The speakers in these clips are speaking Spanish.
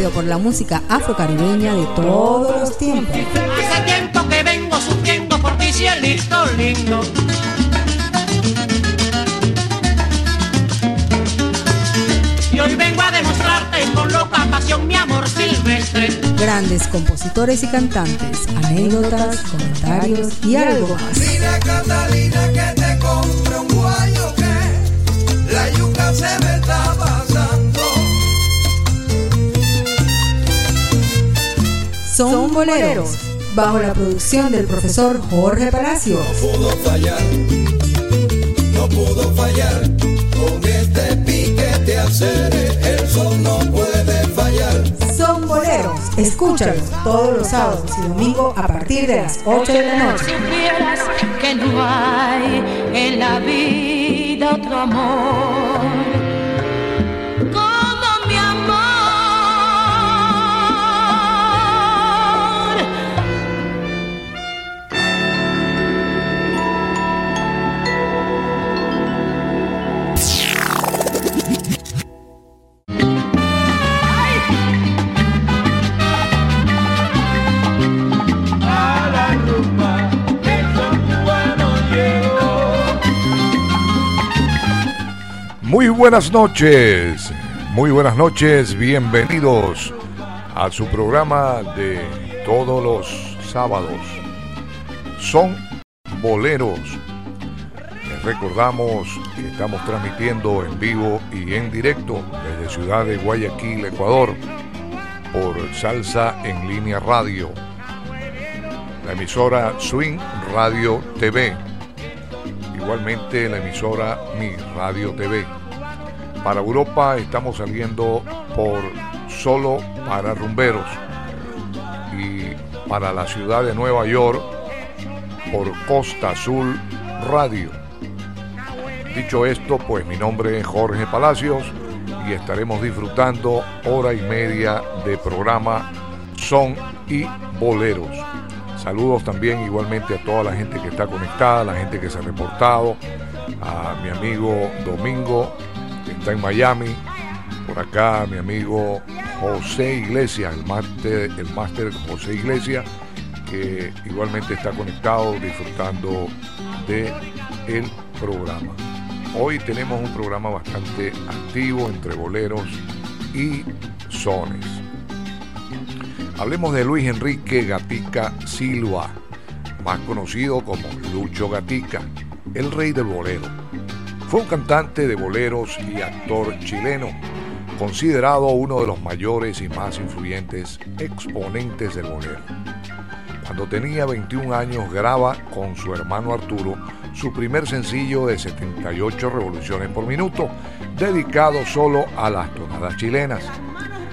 recorrido por la música afrocaribeña de todos los tiempos. Hace tiempo que vengo sufriendo por ti, cielito lindo. Y hoy vengo a demostrarte con loca pasión mi amor silvestre. Grandes compositores y cantantes, anécdotas, comentarios y algo más. Mira Catalina que Son boleros, bajo la producción del profesor Jorge Palacios. No pudo fallar, no pudo fallar. Con este piquete hacer el sol no puede fallar. Son boleros, escúchalos todos los sábados y domingos a partir de las 8 de la noche. Supieras que no hay en la vida otro amor. Buenas noches, muy buenas noches, bienvenidos a su programa de todos los sábados. Son boleros. Les recordamos que estamos transmitiendo en vivo y en directo desde Ciudad de Guayaquil, Ecuador, por Salsa en Línea Radio, la emisora Swing Radio TV, igualmente la emisora Mi Radio TV. Para Europa estamos saliendo por solo para rumberos y para la ciudad de Nueva York por Costa Azul Radio. Dicho esto, pues mi nombre es Jorge Palacios y estaremos disfrutando hora y media de programa Son y Boleros. Saludos también igualmente a toda la gente que está conectada, la gente que se ha reportado, a mi amigo Domingo, está en Miami, por acá mi amigo José Iglesias, el máster, el máster José Iglesias, que igualmente está conectado disfrutando de el programa. Hoy tenemos un programa bastante activo entre boleros y sones. Hablemos de Luis Enrique Gatica Silva, más conocido como Lucho Gatica, el rey del bolero. Fue un cantante de boleros y actor chileno, considerado uno de los mayores y más influyentes exponentes del bolero. Cuando tenía 21 años graba con su hermano Arturo su primer sencillo de 78 revoluciones por minuto, dedicado solo a las tonadas chilenas.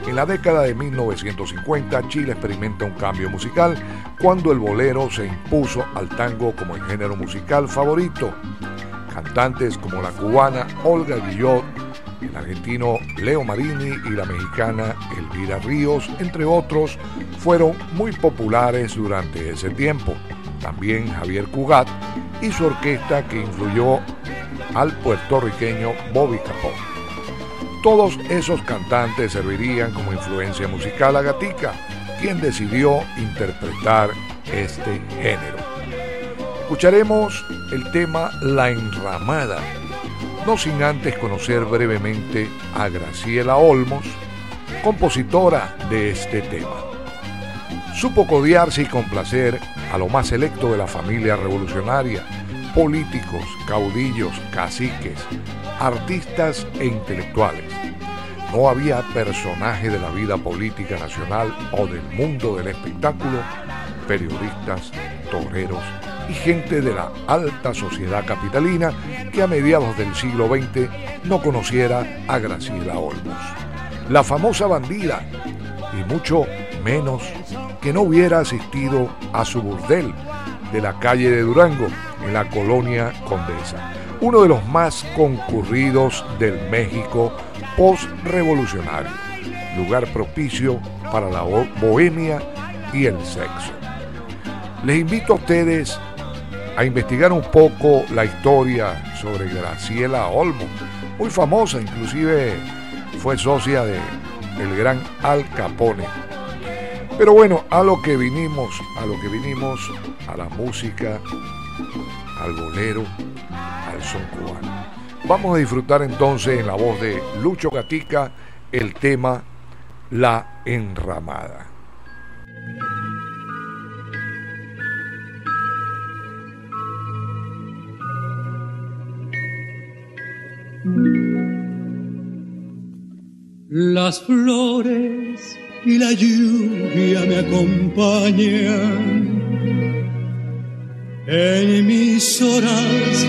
En la década de 1950, Chile experimenta un cambio musical cuando el bolero se impuso al tango como el género musical favorito. Cantantes como la cubana Olga Guillot, el argentino Leo Marini y la mexicana Elvira Ríos, entre otros, fueron muy populares durante ese tiempo. También Javier Cugat y su orquesta que influyó al puertorriqueño Bobby Capó. Todos esos cantantes servirían como influencia musical a Gatica, quien decidió interpretar este género. Escucharemos el tema La Enramada, no sin antes conocer brevemente a Graciela Olmos, compositora de este tema. Supo codiarse y complacer a lo más selecto de la familia revolucionaria, políticos, caudillos, caciques, artistas e intelectuales. No había personaje de la vida política nacional o del mundo del espectáculo, periodistas, toreros y gente de la alta sociedad capitalina que a mediados del siglo XX no conociera a Graciela Olmos. La famosa bandida y mucho menos que no hubiera asistido a su burdel de la calle de Durango en la colonia Condesa, uno de los más concurridos del México post-revolucionario, lugar propicio para la bohemia y el sexo. Les invito a ustedes a investigar un poco la historia sobre Graciela Olmo, muy famosa, inclusive fue socia de el gran Al Capone. Pero bueno, a lo que vinimos, a lo que vinimos, a la música, al bolero, al son cubano. Vamos a disfrutar entonces en la voz de Lucho Gatica el tema La Enramada. Las flores y la lluvia me acompañan en mis horas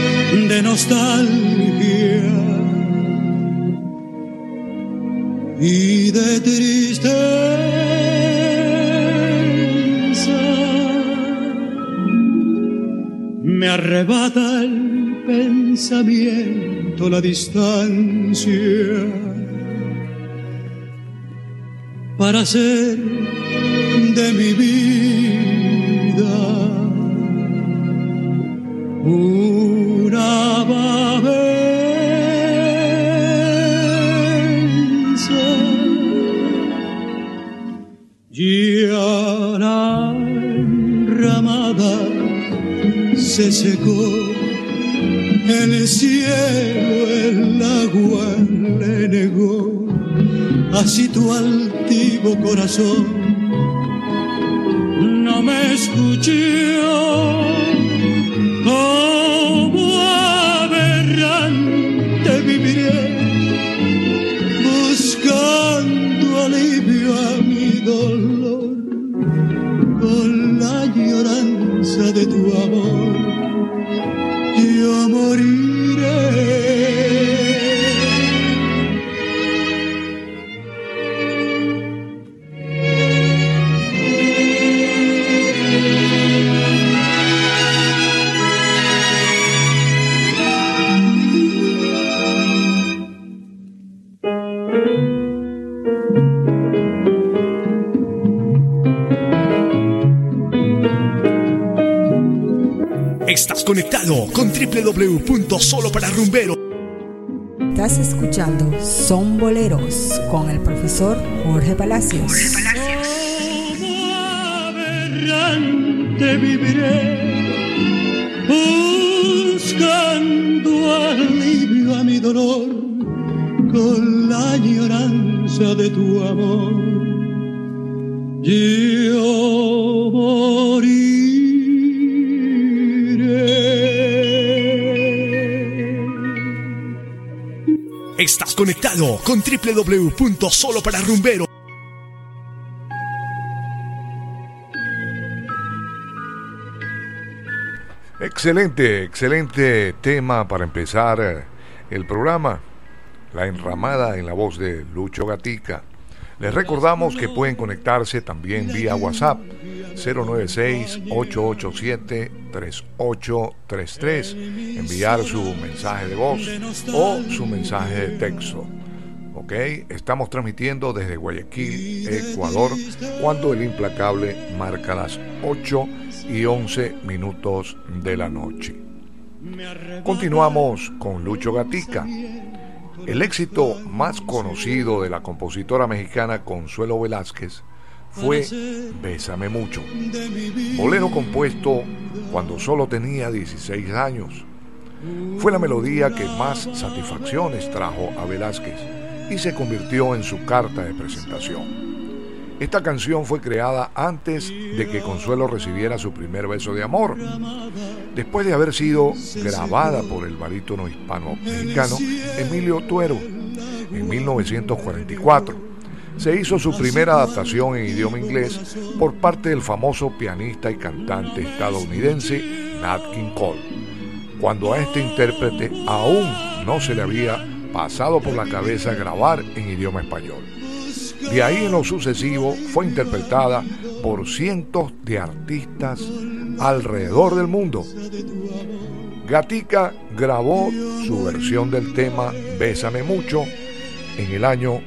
de nostalgia y de tristeza. Me arrebata el pensamiento la distancia para hacer de mi vida una babenza. Ya la ramada se secó, el cielo el agua le negó así tu altivo corazón. No me escuchó conectado con www.solopararrumbero. Estás escuchando Son Boleros con el profesor Jorge Palacios. Jorge Palacios. Te viviré buscando alivio a mi dolor con la añoranza de tu amor. Yo Estás conectado con www.solopararrumbero. Excelente, excelente tema para empezar el programa. La enramada en la voz de Lucho Gatica. Les recordamos que pueden conectarse también vía WhatsApp 096-887-3833, enviar su mensaje de voz o su mensaje de texto. ¿Ok? Estamos transmitiendo desde Guayaquil, Ecuador, cuando el implacable marca las 8 y 11 minutos de la noche. Continuamos con Lucho Gatica el éxito más conocido de la compositora mexicana Consuelo Velázquez fue Bésame mucho, bolero compuesto cuando solo tenía 16 años. Fue la melodía que más satisfacciones trajo a Velázquez y se convirtió en su carta de presentación. Esta canción fue creada antes de que Consuelo recibiera su primer beso de amor, después de haber sido grabada por el barítono hispano-mexicano Emilio Tuero en 1944. Se hizo su primera adaptación en idioma inglés por parte del famoso pianista y cantante estadounidense Nat King Cole, cuando a este intérprete aún no se le había pasado por la cabeza grabar en idioma español. De ahí en lo sucesivo fue interpretada por cientos de artistas alrededor del mundo. Gatica grabó su versión del tema Bésame mucho en el año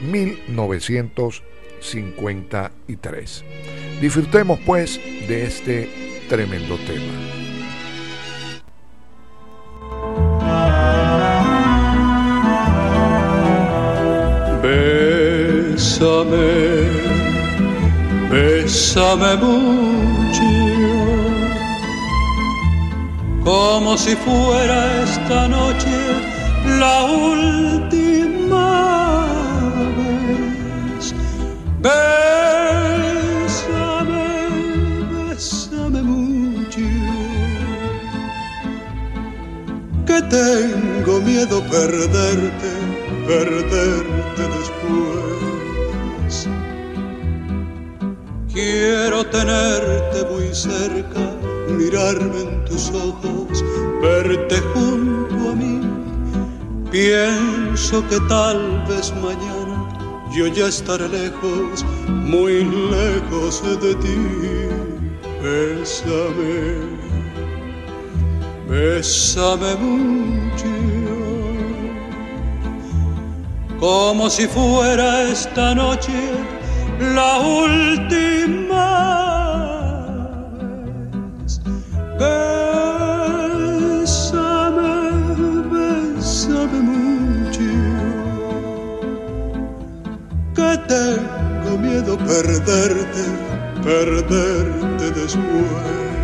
1953. Disfrutemos pues de este tremendo tema. Bésame, bésame mucho, como si fuera esta noche la última vez. Bésame, bésame mucho, que tengo miedo perderte, perderte Quiero tenerte muy cerca, mirarme en tus ojos, verte junto a mí. Pienso que tal vez mañana yo ya estaré lejos, muy lejos de ti. Bésame, bésame mucho como si fuera esta noche la última vez. Bésame, bésame mucho, que tengo miedo perderte, perderte después.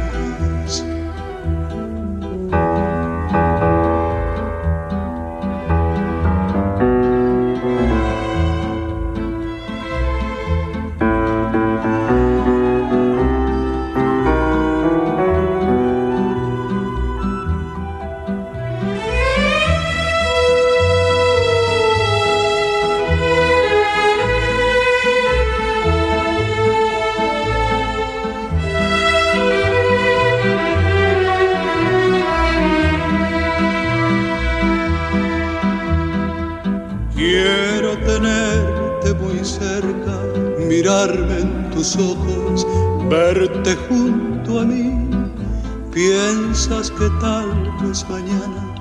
Mañana.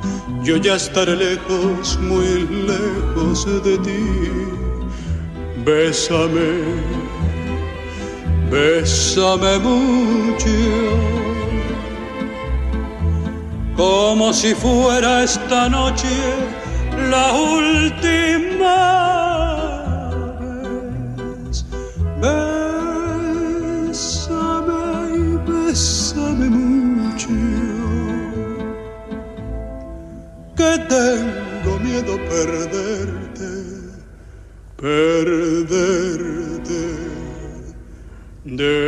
Yo ya estaré lejos, muy lejos de ti. Bésame, bésame mucho, como si fuera esta noche la última perderte después.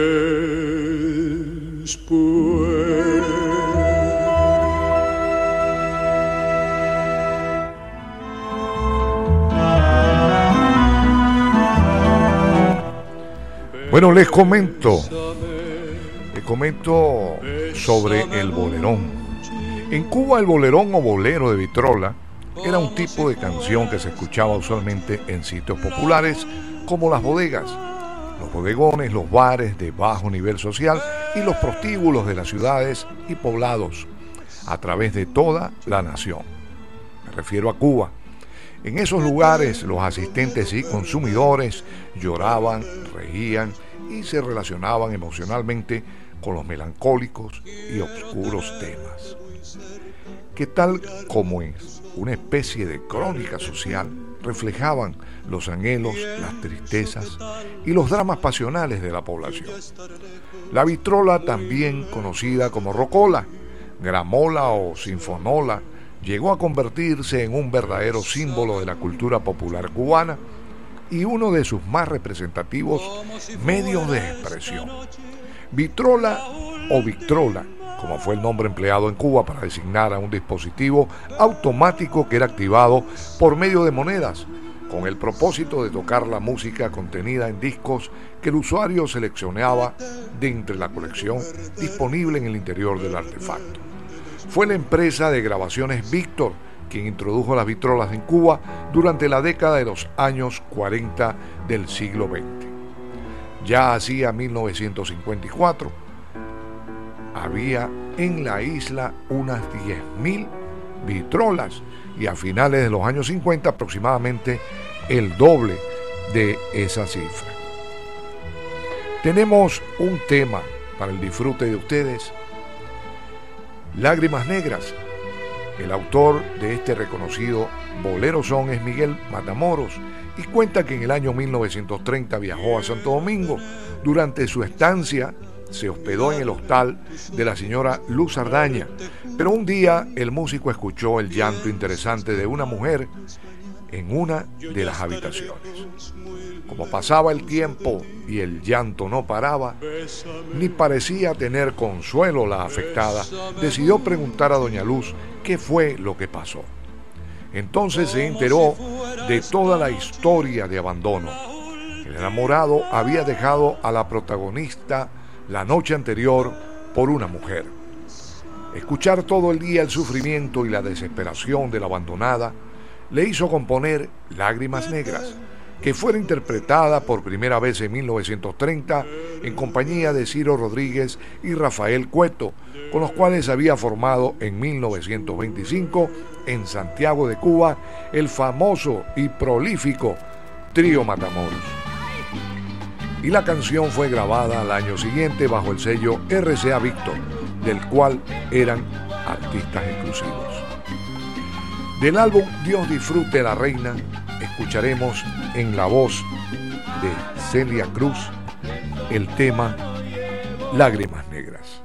Bueno, les comento, les comento sobre el bolerón. En Cuba el bolerón o bolero de vitrola era un tipo de canción que se escuchaba usualmente en sitios populares como las bodegas, los bodegones, los bares de bajo nivel social y los prostíbulos de las ciudades y poblados a través de toda la nación. Me refiero a Cuba. En esos lugares los asistentes y consumidores lloraban, reían y se relacionaban emocionalmente con los melancólicos y oscuros temas, que tal como es una especie de crónica social, reflejaban los anhelos, las tristezas y los dramas pasionales de la población. La vitrola, también conocida como rocola, gramola o sinfonola, llegó a convertirse en un verdadero símbolo de la cultura popular cubana y uno de sus más representativos medios de expresión. Vitrola o Victrola, como fue el nombre empleado en Cuba para designar a un dispositivo automático que era activado por medio de monedas, con el propósito de tocar la música contenida en discos que el usuario seleccionaba de entre la colección disponible en el interior del artefacto. Fue la empresa de grabaciones Víctor quien introdujo las vitrolas en Cuba durante la década de los años 40 del siglo XX. Ya hacia 1954 había en la isla unas 10.000 vitrolas y a finales de los años 50 aproximadamente el doble de esa cifra. Tenemos un tema para el disfrute de ustedes. Lágrimas Negras. El autor de este reconocido bolero son es Miguel Matamoros y cuenta que en el año 1930 viajó a Santo Domingo. Durante su estancia se hospedó en el hostal de la señora Luz Ardaña, pero un día el músico escuchó el llanto interesante de una mujer en una de las habitaciones. Como pasaba el tiempo y el llanto no paraba, ni parecía tener consuelo la afectada, decidió preguntar a doña Luz qué fue lo que pasó. Entonces se enteró de toda la historia de abandono. El enamorado había dejado a la protagonista la noche anterior por una mujer. Escuchar todo el día el sufrimiento y la desesperación de la abandonada le hizo componer Lágrimas Negras, que fuera interpretada por primera vez en 1930 en compañía de Ciro Rodríguez y Rafael Cueto, con los cuales había formado en 1925 en Santiago de Cuba el famoso y prolífico Trío Matamoros. Y la canción fue grabada al año siguiente bajo el sello RCA Victor, del cual eran artistas exclusivos. Del álbum Dios disfrute la reina, escucharemos en la voz de Celia Cruz el tema Lágrimas Negras.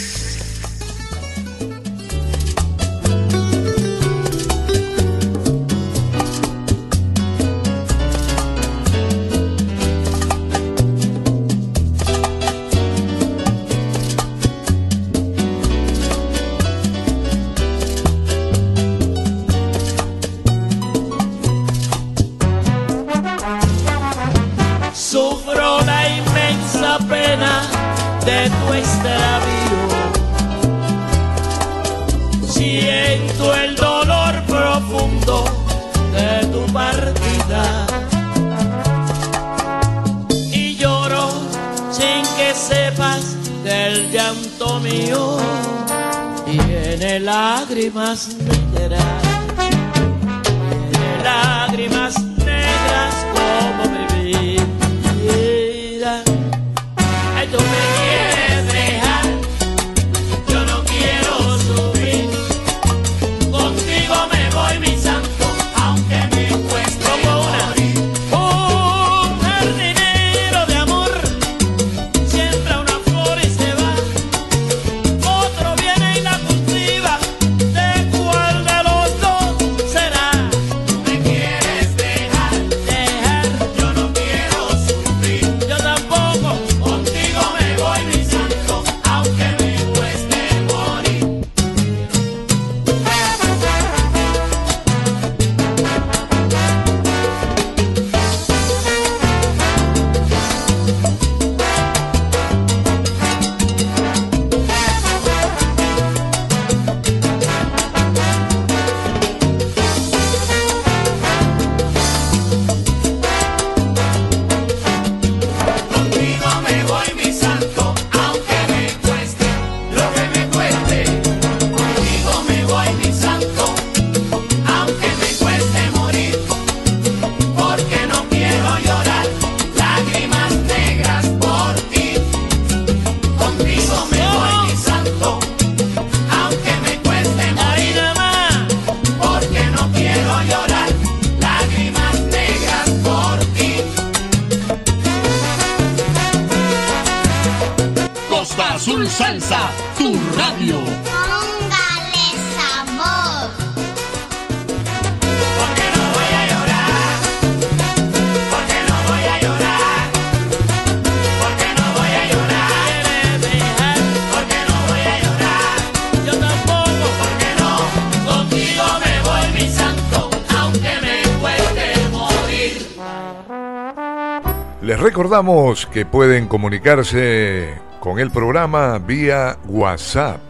Les recordamos que pueden comunicarse con el programa vía WhatsApp.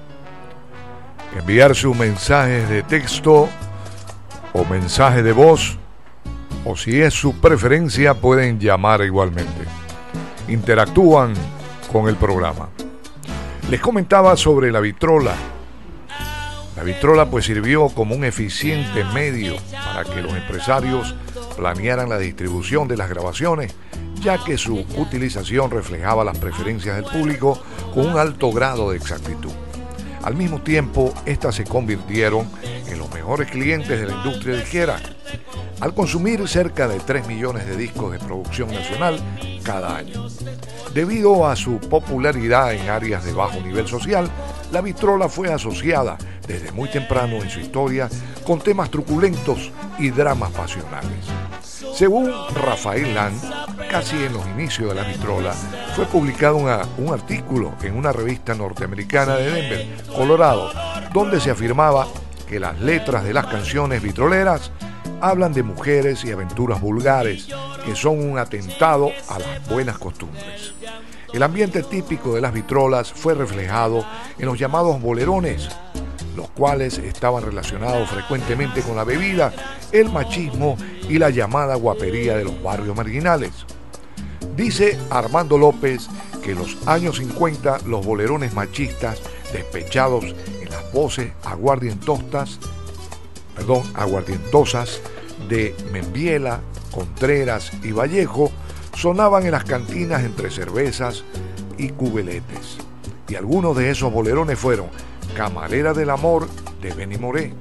Enviar sus mensajes de texto o mensaje de voz o si es su preferencia pueden llamar igualmente. Interactúan con el programa. Les comentaba sobre la vitrola. La vitrola pues sirvió como un eficiente medio para que los empresarios planearan la distribución de las grabaciones, ya que su utilización reflejaba las preferencias del público con un alto grado de exactitud. Al mismo tiempo, estas se convirtieron en los mejores clientes de la industria disquera, al consumir cerca de 3 millones de discos de producción nacional cada año. Debido a su popularidad en áreas de bajo nivel social, la vitrola fue asociada desde muy temprano en su historia con temas truculentos y dramas pasionales. Según Rafael Land, casi en los inicios de la vitrola, fue publicado un artículo en una revista norteamericana de Denver, Colorado, donde se afirmaba que las letras de las canciones vitroleras hablan de mujeres y aventuras vulgares que son un atentado a las buenas costumbres. El ambiente típico de las vitrolas fue reflejado en los llamados bolerones, los cuales estaban relacionados frecuentemente con la bebida, el machismo y la llamada guapería de los barrios marginales. Dice Armando López que en los años 50 los bolerones machistas despechados en las voces aguardientosas, perdón, aguardientosas de Membiela, Contreras y Vallejo sonaban en las cantinas entre cervezas y cubeletes. Y algunos de esos bolerones fueron Camarera del Amor de Benny Moré,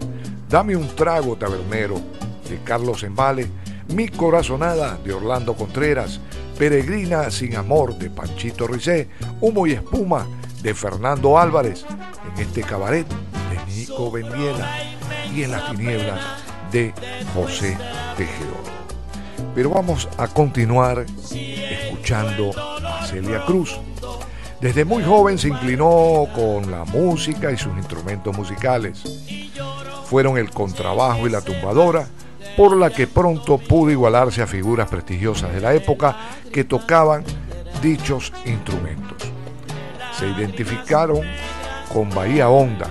Dame un trago tabernero de Carlos Embale, Mi Corazonada de Orlando Contreras, Peregrina sin Amor de Panchito Rizé, Humo y Espuma de Fernando Álvarez, en este cabaret de Nico Bendiela y en las tinieblas de José Tejedor. Pero vamos a continuar escuchando a Celia Cruz. Desde muy joven se inclinó con la música y sus instrumentos musicales. Fueron el contrabajo y la tumbadora, por la que pronto pudo igualarse a figuras prestigiosas de la época que tocaban dichos instrumentos. Se identificaron con Bahía Honda,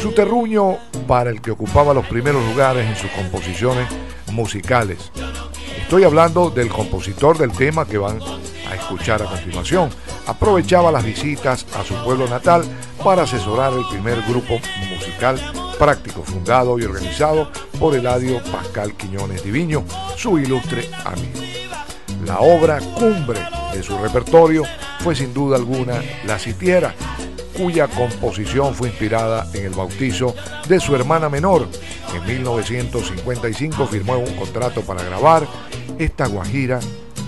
su terruño para el que ocupaba los primeros lugares en sus composiciones musicales. Estoy hablando del compositor del tema que van a escuchar a continuación. Aprovechaba las visitas a su pueblo natal para asesorar el primer grupo musical práctico fundado y organizado por Eladio Pascal Quiñones Diviño, su ilustre amigo. La obra cumbre de su repertorio fue sin duda alguna La Sitiera, cuya composición fue inspirada en el bautizo de su hermana menor. En 1955 firmó un contrato para grabar esta guajira,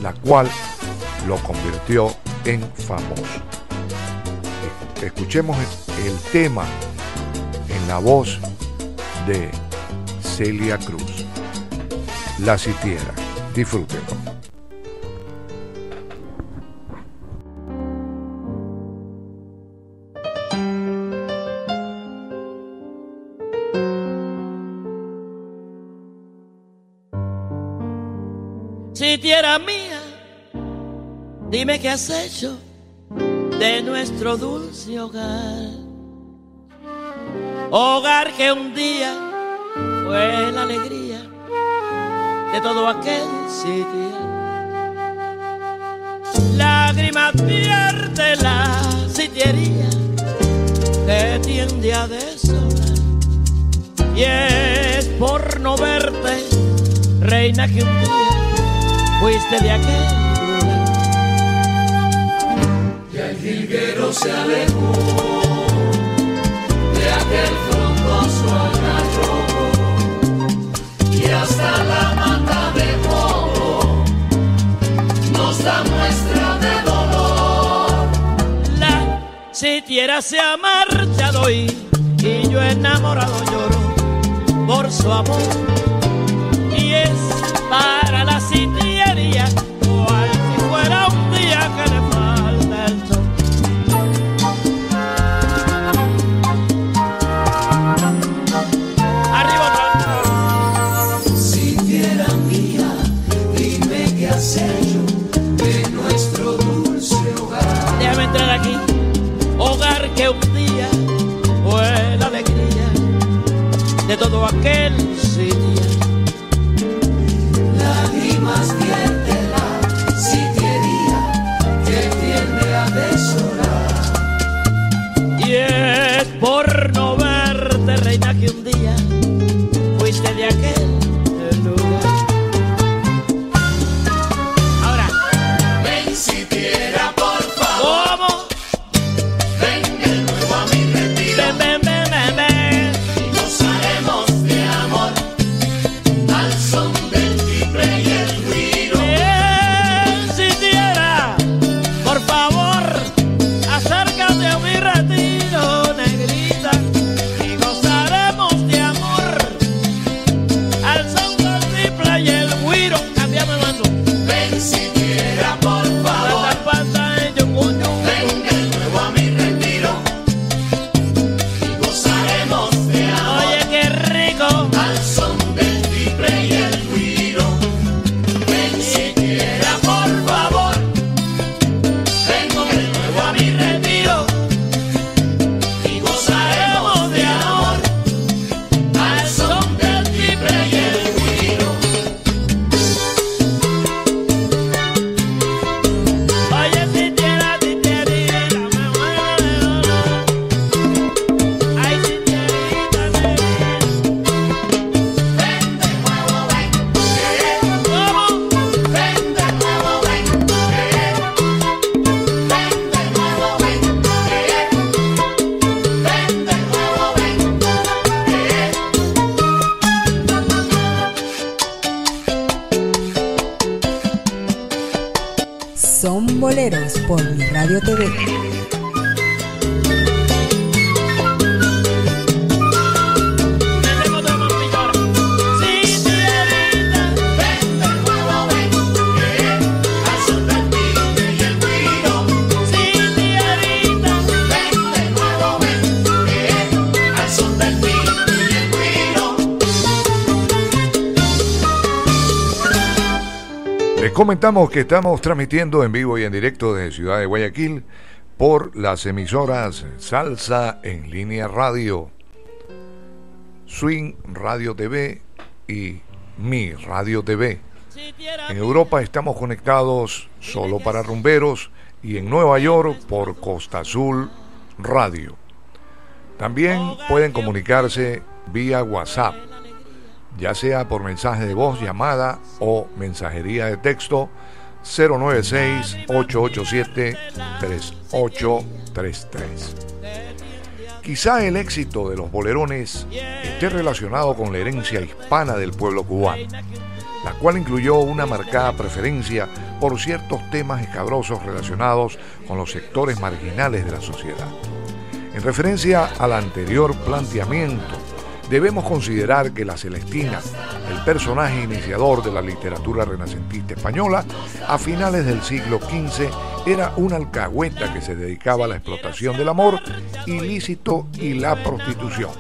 la cual lo convirtió en famoso. Escuchemos el tema en la voz de Celia Cruz. La Sitiera. Disfrútenlo. Dime qué has hecho de nuestro dulce hogar. Hogar que un día fue la alegría de todo aquel sitio. Lágrimas vierte la sitiería que tiende a desolar. Y es por no verte, reina, que un día fuiste de aquel jilguero se alejó de aquel frondoso algarrobo y hasta la mata de moro nos da muestra de dolor. La Si tierra se ha marchado y, y yo enamorado lloro por su amor. Todo aquel que estamos transmitiendo en vivo y en directo desde Ciudad de Guayaquil por las emisoras Salsa en línea radio, Swing Radio TV y Mi Radio TV. En Europa estamos conectados solo para rumberos y en Nueva York por Costa Azul Radio. También pueden comunicarse vía WhatsApp, ya sea por mensaje de voz, llamada o mensajería de texto 096-887-3833. Quizá el éxito de los bolerones esté relacionado con la herencia hispana del pueblo cubano la cual incluyó una marcada preferencia por ciertos temas escabrosos relacionados con los sectores marginales de la sociedad. En referencia al anterior planteamiento, debemos considerar que la Celestina, el personaje iniciador de la literatura renacentista española, a finales del siglo XV era una alcahueta que se dedicaba a la explotación del amor ilícito y la prostitución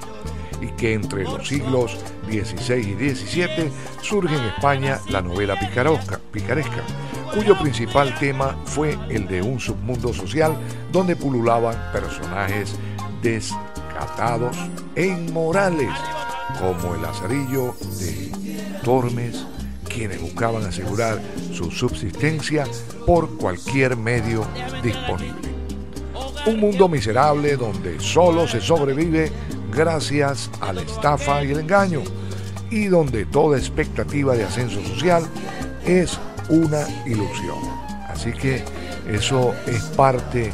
y que entre los siglos XVI y XVII surge en España la novela picaresca, cuyo principal tema fue el de un submundo social donde pululaban personajes descatados e inmorales, como el lazarillo de Tormes, quienes buscaban asegurar su subsistencia por cualquier medio disponible. Un mundo miserable donde solo se sobrevive gracias a la estafa y el engaño y donde toda expectativa de ascenso social es una ilusión. Así que eso es parte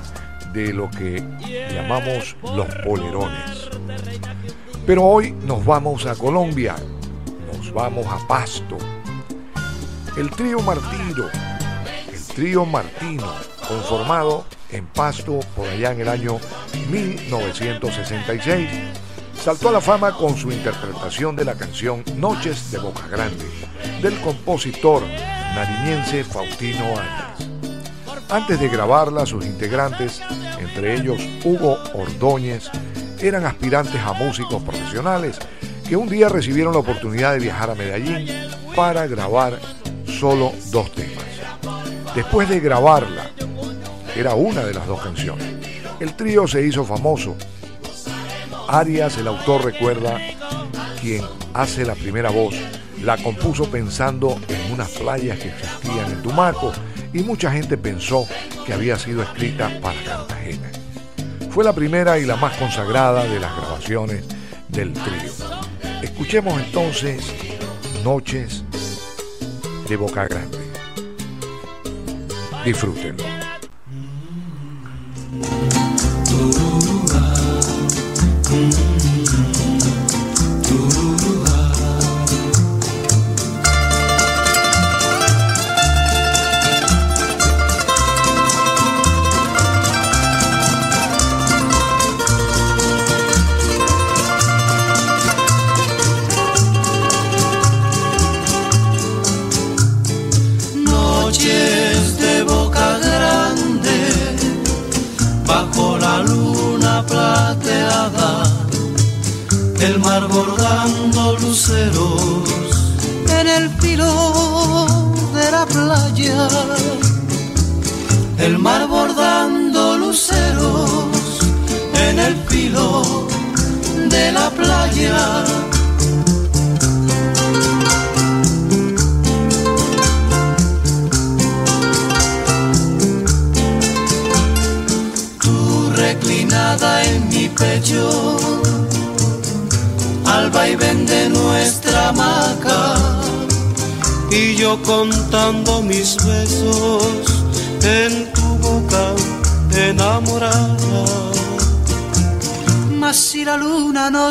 de lo que llamamos los polerones. Pero hoy nos vamos a Colombia, nos vamos a Pasto. El trío Martino, el trío Martino, conformado en Pasto por allá en el año 1966. Saltó a la fama con su interpretación de la canción Noches de Boca Grande del compositor nariñense Faustino Áñez. Antes de grabarla, sus integrantes, entre ellos Hugo Ordóñez, eran aspirantes a músicos profesionales que un día recibieron la oportunidad de viajar a Medellín para grabar solo dos temas. Después de grabarla, era una de las dos canciones, el trío se hizo famoso. Arias, el autor, recuerda quien hace la primera voz, la compuso pensando en unas playas que existían en Tumaco y mucha gente pensó que había sido escrita para Cartagena. Fue la primera y la más consagrada de las grabaciones del trío. Escuchemos entonces Noches de Boca Grande. Disfrútenlo.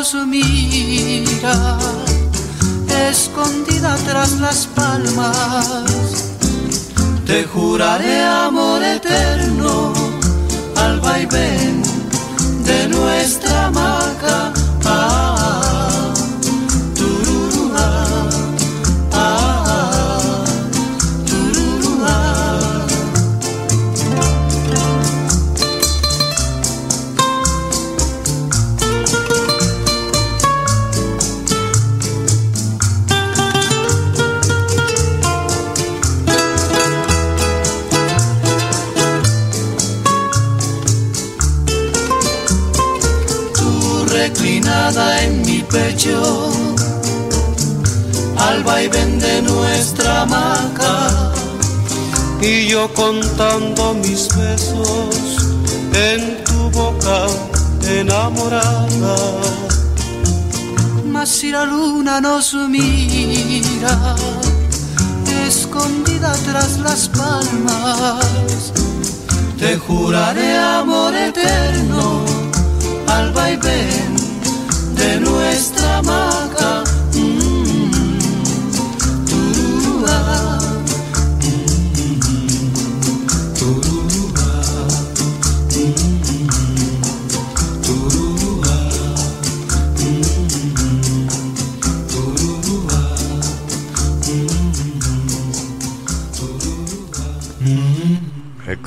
Nos mira, escondida tras las palmas, te juraré amor eterno al vaivén de nuestra contando mis besos en tu boca enamorada. Mas si la luna nos mira, escondida tras las palmas, te juraré amor eterno al vaivén de nuestra hamaca.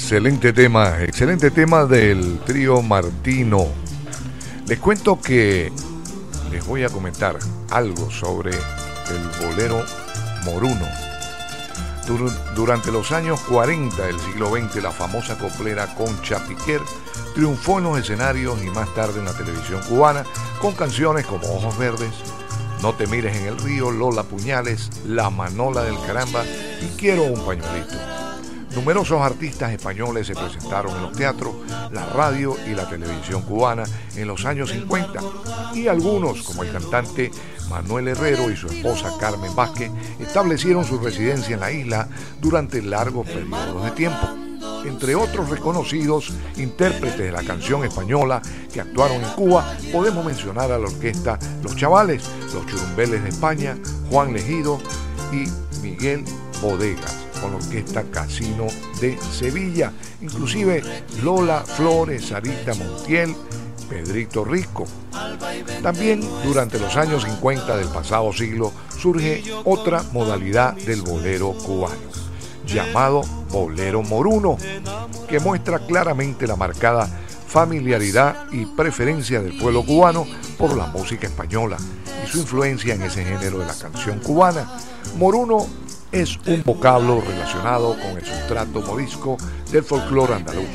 Excelente tema, excelente tema del trío Martino. Les cuento que les voy a comentar algo sobre el bolero moruno. Dur- durante los años 40 del siglo XX, la famosa coplera Concha Piquer triunfó en los escenarios y más tarde en la televisión cubana con canciones como Ojos Verdes, No te mires en el río, Lola Puñales, La Manola del Caramba y Quiero un pañuelito. Numerosos artistas españoles se presentaron en los teatros, la radio y la televisión cubana en los años 50 y algunos, como el cantante Manuel Herrero y su esposa Carmen Vázquez, establecieron su residencia en la isla durante largos periodos de tiempo. Entre otros reconocidos intérpretes de la canción española que actuaron en Cuba, podemos mencionar a la orquesta Los Chavales, Los Churumbeles de España, Juan Legido y Miguel Bodegas. Con la orquesta Casino de Sevilla, inclusive Lola Flores, Sarita Montiel, Pedrito Rico. También durante los años 50 del pasado siglo surge otra modalidad del bolero cubano, llamado bolero moruno, que muestra claramente la marcada familiaridad y preferencia del pueblo cubano por la música española y su influencia en ese género de la canción cubana. Moruno es un vocablo relacionado con el sustrato morisco del folclore andaluz,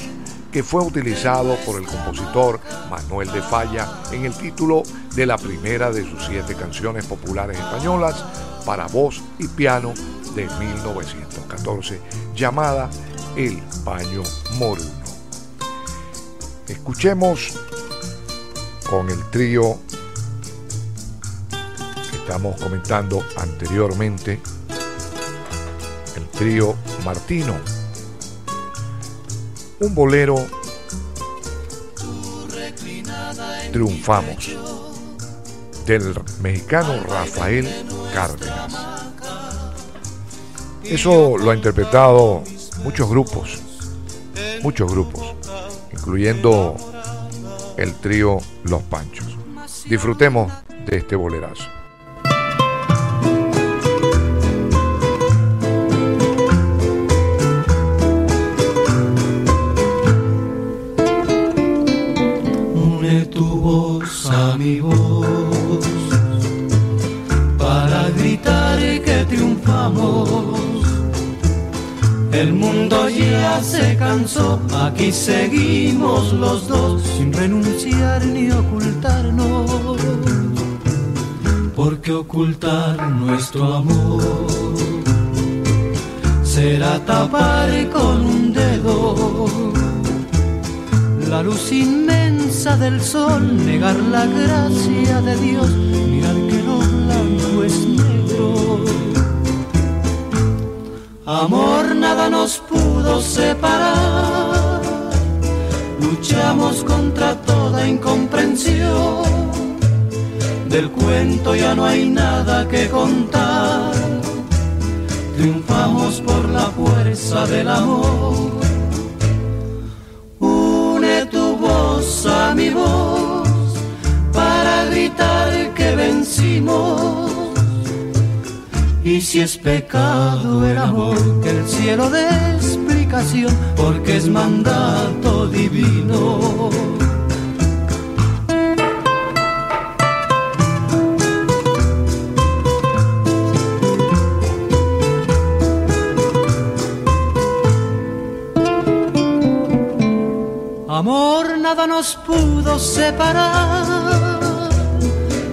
que fue utilizado por el compositor Manuel de Falla en el título de la primera de sus siete canciones populares españolas para voz y piano de 1914, llamada El Paño Moruno. Escuchemos con el trío que estamos comentando anteriormente, trío Martino, un bolero Triunfamos del mexicano Rafael Cárdenas. Eso lo ha interpretado muchos grupos, muchos grupos incluyendo el trío Los Panchos. Disfrutemos de este bolerazo. Seguimos los dos sin renunciar ni ocultarnos. Porque ocultar nuestro amor será tapar con un dedo la luz inmensa del sol, negar la gracia de Dios, mirar que lo blanco es negro. Amor, nada nos pudo separar, luchamos contra toda incomprensión. Del cuento ya no hay nada que contar, triunfamos por la fuerza del amor. Une tu voz a mi voz para gritar que vencimos. Y si es pecado el amor, que el cielo dé porque es mandato divino. Amor, nada nos pudo separar.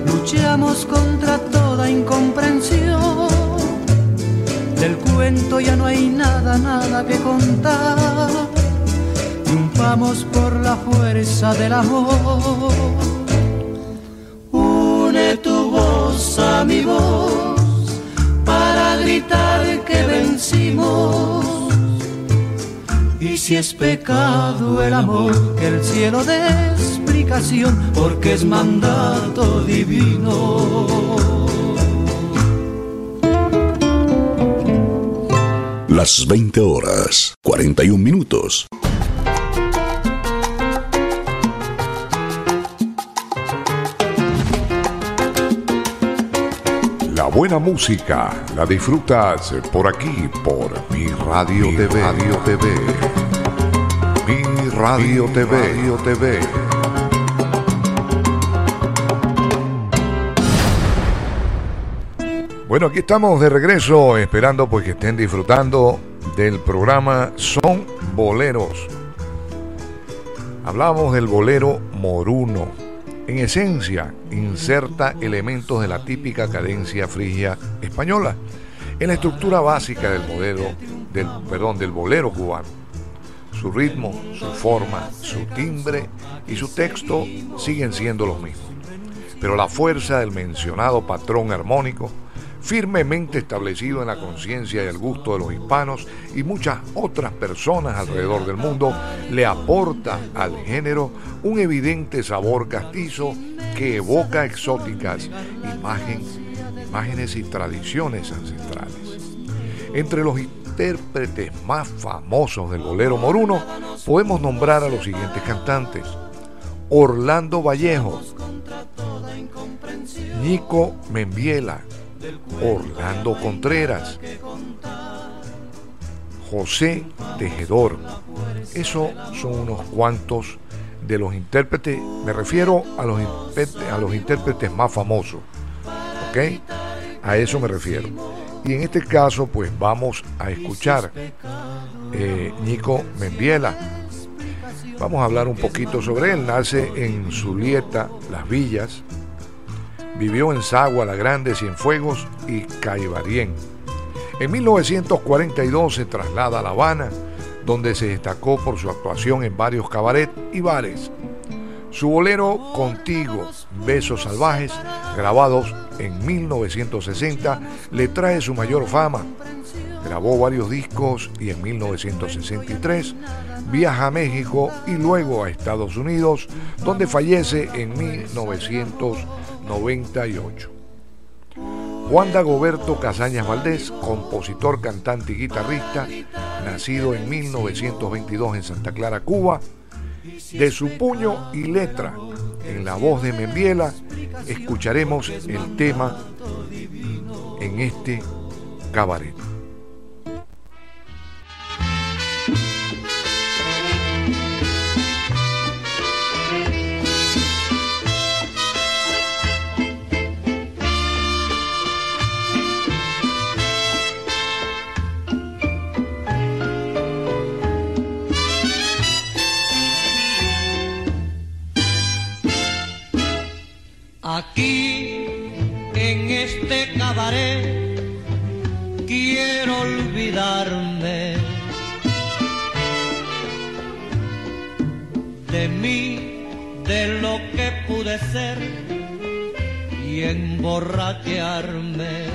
Luchamos contra toda incomprensión. Cuento ya no hay nada, nada que contar. Triunfamos por la fuerza del amor. Une tu voz a mi voz para gritar que vencimos. Y si es pecado el amor, que el cielo dé explicación, porque es mandato divino. Las 20 horas, 41 minutos. La buena música la disfrutas por aquí, por Mi Radio TV. Radio TV. Mi Radio TV. Radio TV. Bueno, aquí estamos de regreso, esperando pues que estén disfrutando del programa Son Boleros. Hablamos del bolero moruno. En esencia, inserta elementos de la típica cadencia frigia española en la estructura básica del modelo del, perdón, del bolero cubano. Su ritmo, su forma, su timbre y su texto siguen siendo los mismos. Pero la fuerza del mencionado patrón armónico firmemente establecido en la conciencia y el gusto de los hispanos y muchas otras personas alrededor del mundo, le aporta al género un evidente sabor castizo que evoca exóticas imágenes, y tradiciones ancestrales. Entre los intérpretes más famosos del bolero moruno, podemos nombrar a los siguientes cantantes. Orlando Vallejo, Nico Membiela, Orlando Contreras, José Tejedor. Esos son unos cuantos de los intérpretes, me refiero a los, intérpretes más famosos. ¿Ok? A eso me refiero. Y en este caso, pues vamos a escuchar eh, Nico Membiela. Vamos a hablar un poquito sobre él. Nace en Zulieta, Las Villas. Vivió en Sagua, La Grande, Cienfuegos y Caibarien. En 1942 se traslada a La Habana, donde se destacó por su actuación en varios cabaret y bares. Su bolero Contigo, Besos Salvajes, grabados en 1960, le trae su mayor fama. Grabó varios discos y en 1963 viaja a México y luego a Estados Unidos, donde fallece en 1998. Juan Dagoberto Casañas Valdés, compositor, cantante y guitarrista, nacido en 1922 en Santa Clara, Cuba, de su puño y letra, en la voz de Membiela, escucharemos el tema en este cabaret. Aquí, en este cabaret, quiero olvidarme de mí, de lo que pude ser y emborrachearme.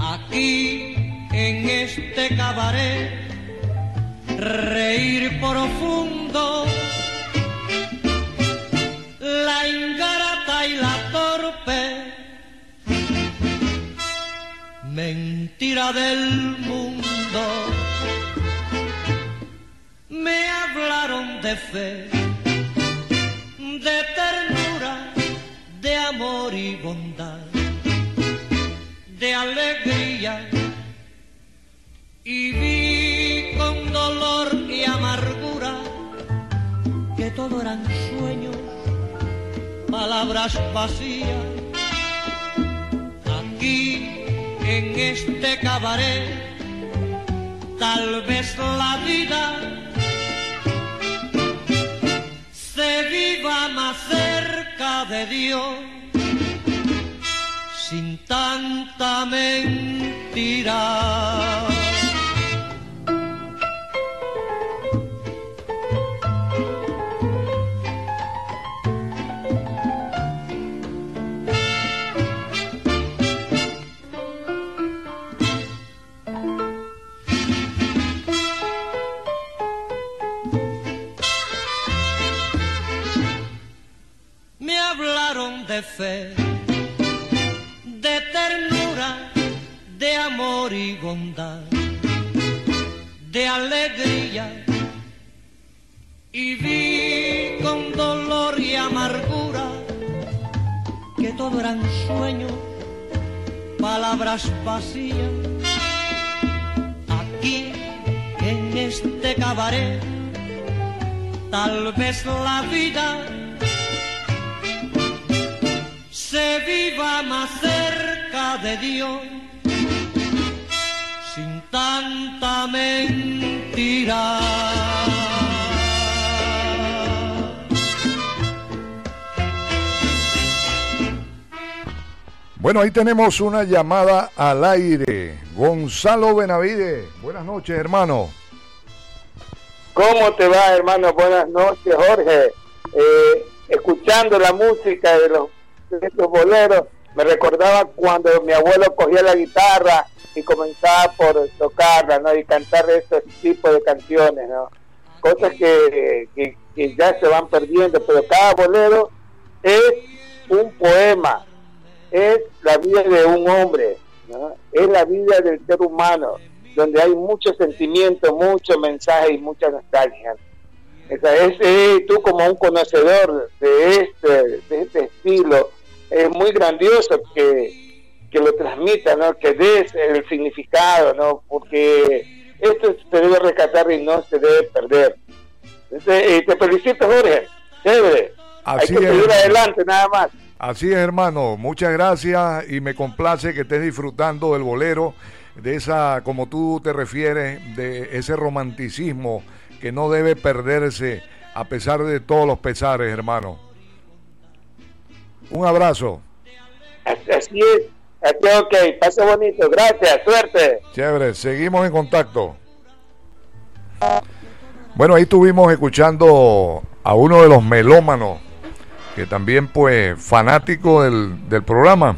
Aquí, en este cabaret, reír profundo la ingrata y la torpe, mentira del mundo. Me hablaron de fe, de ternura, de amor y bondad, de alegría. Y vi con dolor y amargura que todo eran sueños palabras vacías. Aquí, en este cabaret, tal vez la vida se viva más cerca de Dios, sin tanta mentira. De fe, de ternura, de amor y bondad, de alegría. Y vi con dolor y amargura que todo eran sueños, palabras vacías. Aquí, en este cabaret, tal vez la vida viva más cerca de Dios, sin tanta mentira. Bueno, ahí tenemos una llamada al aire. Gonzalo Benavide. Buenas noches, hermano. ¿Cómo te va, hermano? Buenas noches, Jorge. Eh, escuchando la música de los estos boleros me recordaba cuando mi abuelo cogía la guitarra y comenzaba por tocarla, ¿no? Y cantar estos tipos de canciones, ¿no? Cosas que, que, ya se van perdiendo, pero cada bolero es un poema, es la vida de un hombre, ¿no? Es la vida del ser humano, donde hay mucho sentimiento, mucho mensaje y mucha nostalgia. Esa es, eh, tú como un conocedor de este, de este estilo, es muy grandioso que, que lo transmita, ¿no? que des el significado, ¿no? porque esto se debe rescatar y no se debe perder. Este, eh, te felicito, Jorge. Chévere. Así Hay que seguir adelante, nada más. Así es, hermano. Muchas gracias y me complace que estés disfrutando del bolero, de esa, como tú te refieres, de ese romanticismo que no debe perderse a pesar de todos los pesares, hermano. Un abrazo. Así así es. Así, ok, pase bonito. Gracias, suerte. Chévere, seguimos en contacto. Bueno, ahí estuvimos escuchando a uno de los melómanos, que también pues fanático del, del programa,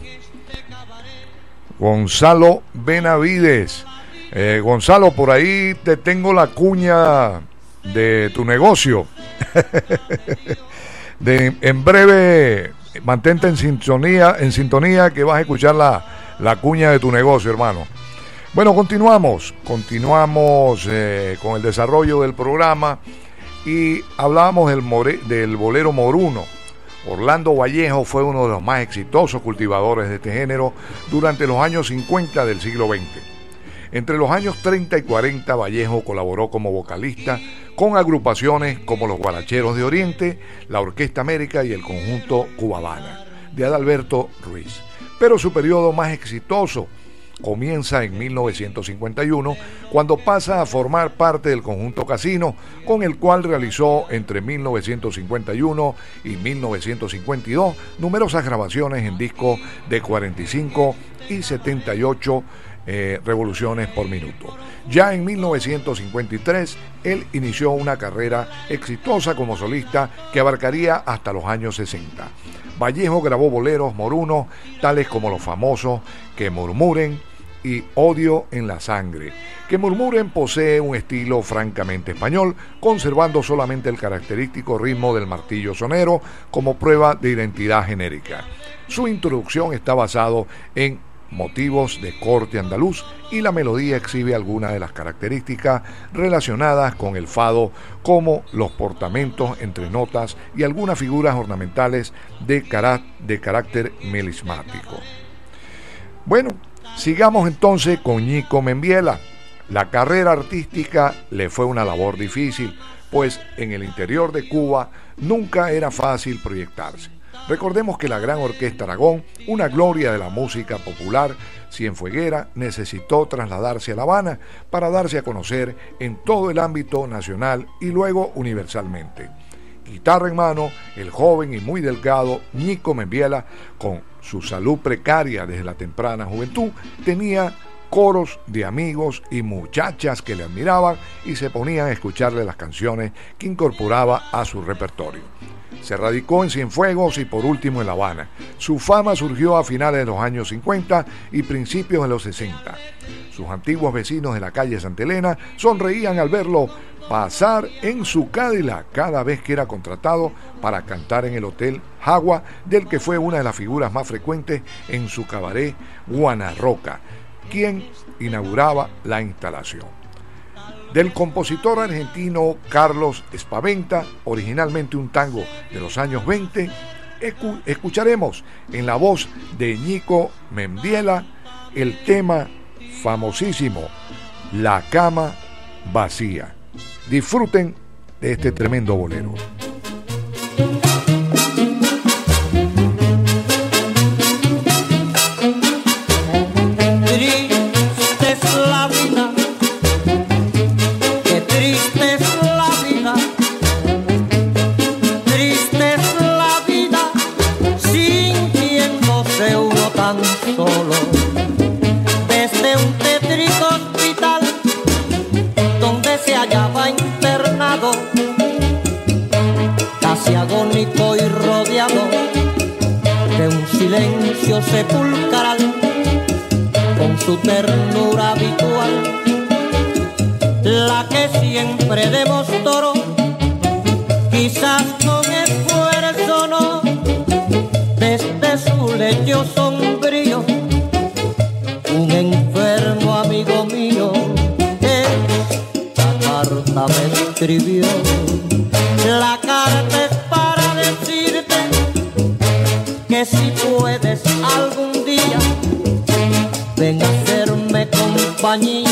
Gonzalo Benavides. Eh, Gonzalo, por ahí te tengo la cuña de tu negocio. de, en breve, mantente en sintonía, en sintonía que vas a escuchar la, la cuña de tu negocio, hermano. Bueno, continuamos, continuamos eh, con el desarrollo del programa y hablábamos del, del bolero moruno. Orlando Vallejo fue uno de los más exitosos cultivadores de este género durante los años 50 del siglo XX. Entre los años 30 y 40, Vallejo colaboró como vocalista con agrupaciones como los Guaracheros de Oriente, la Orquesta América y el conjunto Cubabana, de Adalberto Ruiz. Pero su periodo más exitoso comienza en 1951, cuando pasa a formar parte del conjunto Casino, con el cual realizó entre 1951 y 1952 numerosas grabaciones en disco de 45 y 78 eh, revoluciones por minuto. Ya en 1953, él inició una carrera exitosa como solista que abarcaría hasta los años 60. Vallejo grabó boleros morunos, tales como los famosos Que murmuren y Odio en la sangre. Que murmuren posee un estilo francamente español, conservando solamente el característico ritmo del martillo sonero como prueba de identidad genérica. Su introducción está basado en motivos de corte andaluz y la melodía exhibe algunas de las características relacionadas con el fado como los portamentos entre notas y algunas figuras ornamentales de, cará- de carácter melismático. Bueno, sigamos entonces con Ñico Membiela. La carrera artística le fue una labor difícil, pues en el interior de Cuba nunca era fácil proyectarse. Recordemos que la Gran Orquesta Aragón, una gloria de la música popular cienfueguera, necesitó trasladarse a La Habana para darse a conocer en todo el ámbito nacional y luego universalmente. Guitarra en mano, el joven y muy delgado Nico Membiela, con su salud precaria desde la temprana juventud, tenía coros de amigos y muchachas que le admiraban y se ponían a escucharle las canciones que incorporaba a su repertorio. Se radicó en Cienfuegos y por último en La Habana. Su fama surgió a finales de los años 50 y principios de los 60. Sus antiguos vecinos de la calle Santa Elena sonreían al verlo pasar en su Cadillac cada vez que era contratado para cantar en el Hotel Jagua, del que fue una de las figuras más frecuentes en su cabaret Guanarroca, quien inauguraba la instalación. Del compositor argentino Carlos Espaventa, originalmente un tango de los años 20, escu- escucharemos en la voz de Ñico Membiela el tema famosísimo La cama vacía. Disfruten de este tremendo bolero. ellos sepulcarán con su ternura habitual. La que siempre demostró, quizás con esfuerzo no, desde su lecho sombrío, un enfermo amigo mío, esta carta me escribió. Que si puedes algún día, ven a hacerme compañía.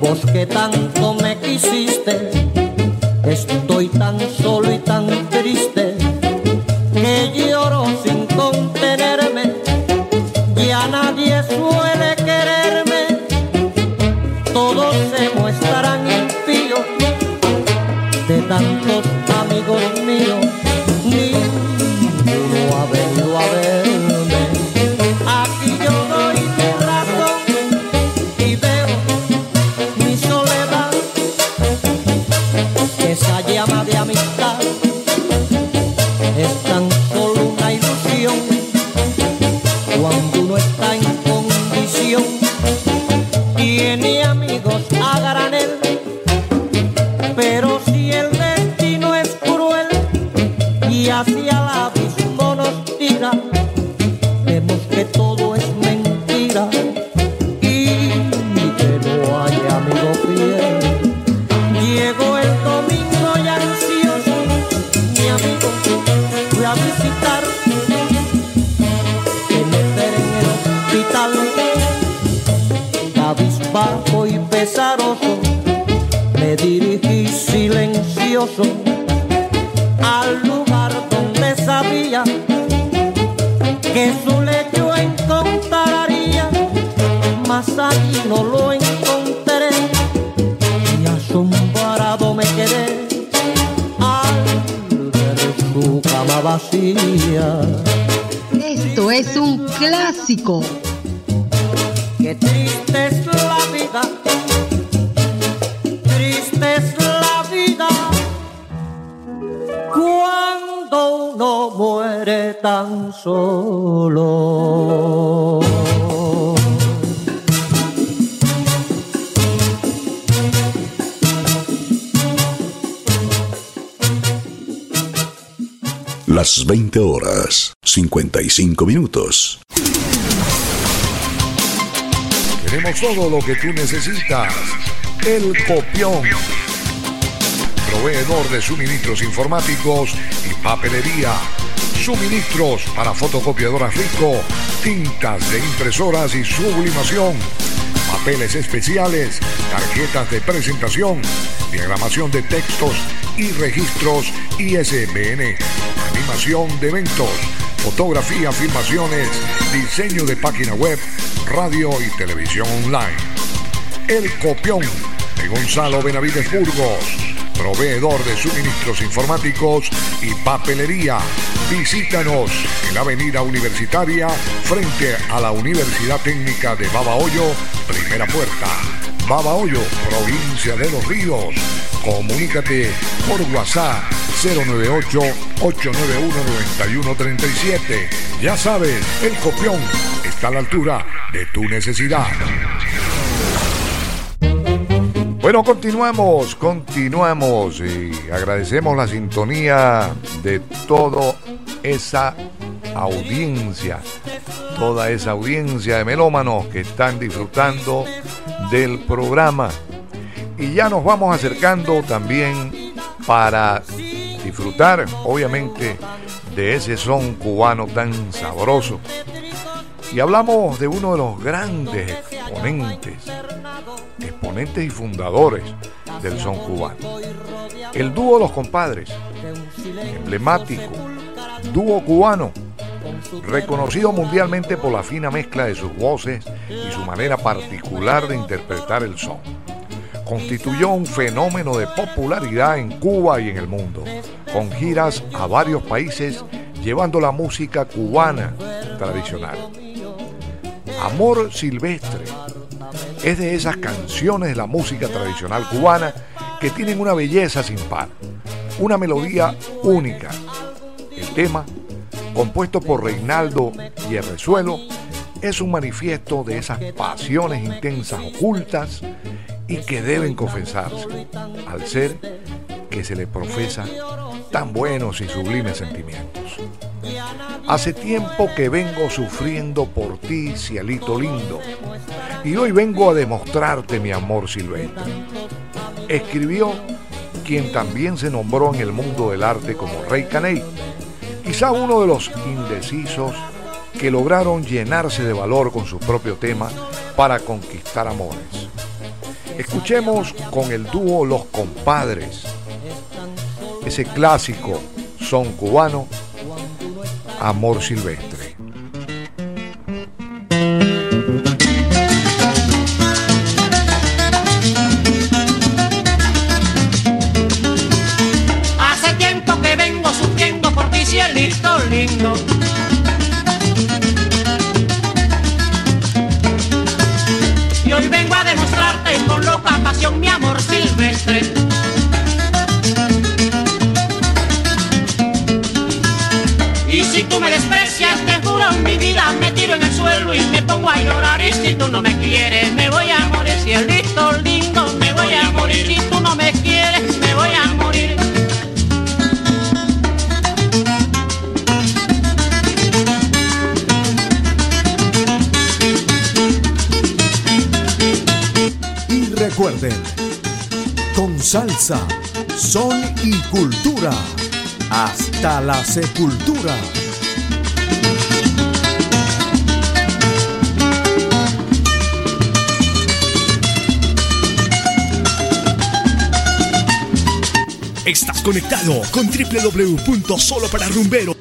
Vos que tanto me quisiste, estoy tan solo y tan triste vemos que todo es mentira y que no hay amigo fiel. Llegó el domingo y ansioso, mi amigo fui a visitar, que me en el hospital, cabizbajo y pesaroso, me dirigí silencioso al lugar donde sabía que su allí no lo encontré y asombrado me quedé al ver su cama vacía. Esto es un clásico. Qué triste es la vida, triste es la vida cuando uno muere tan solo. Las 20 horas, 55 minutos. Tenemos todo lo que tú necesitas. El Copión. Proveedor de suministros informáticos y papelería. Suministros para fotocopiadoras Rico, tintas de impresoras y sublimación. Papeles especiales, tarjetas de presentación, diagramación de textos y registros ISBN, de eventos, fotografía, filmaciones, diseño de página web, radio y televisión online. El Copión de Gonzalo Benavides Burgos, proveedor de suministros informáticos y papelería. Visítanos en la Avenida Universitaria frente a la Universidad Técnica de Babahoyo, primera puerta. Babahoyo, provincia de Los Ríos. Comunícate por WhatsApp 098-891-9137. Ya sabes, el copión está a la altura de tu necesidad. Bueno, continuamos, continuamos y agradecemos la sintonía de toda esa audiencia, toda esa audiencia de melómanos que están disfrutando del programa. Y ya nos vamos acercando también para disfrutar, obviamente, de ese son cubano tan sabroso. Y hablamos de uno de los grandes exponentes, exponentes y fundadores del son cubano. El dúo Los Compadres, emblemático, dúo cubano, reconocido mundialmente por la fina mezcla de sus voces y su manera particular de interpretar el son. Constituyó un fenómeno de popularidad en Cuba y en el mundo, con giras a varios países llevando la música cubana tradicional. Amor Silvestre es de esas canciones de la música tradicional cubana que tienen una belleza sin par, una melodía única. El tema, compuesto por Reinaldo Hierrezuelo, es un manifiesto de esas pasiones intensas ocultas y que deben confesarse, al ser que se le profesa tan buenos y sublimes sentimientos. Hace tiempo que vengo sufriendo por ti, cielito lindo, y hoy vengo a demostrarte mi amor silvestre. Escribió quien también se nombró en el mundo del arte como Rey Caney, quizá uno de los indecisos que lograron llenarse de valor con su propio tema para conquistar amores. Escuchemos con el dúo Los Compadres, ese clásico son cubano, Amor Silvestre. Llorar. Y si tú no me quieres, me voy a morir. Cielito lindo, me voy a morir. Si tú no me quieres, me voy a morir. Y recuerden, con salsa, son y cultura, hasta la sepultura. Estás conectado con www.solopararumbero.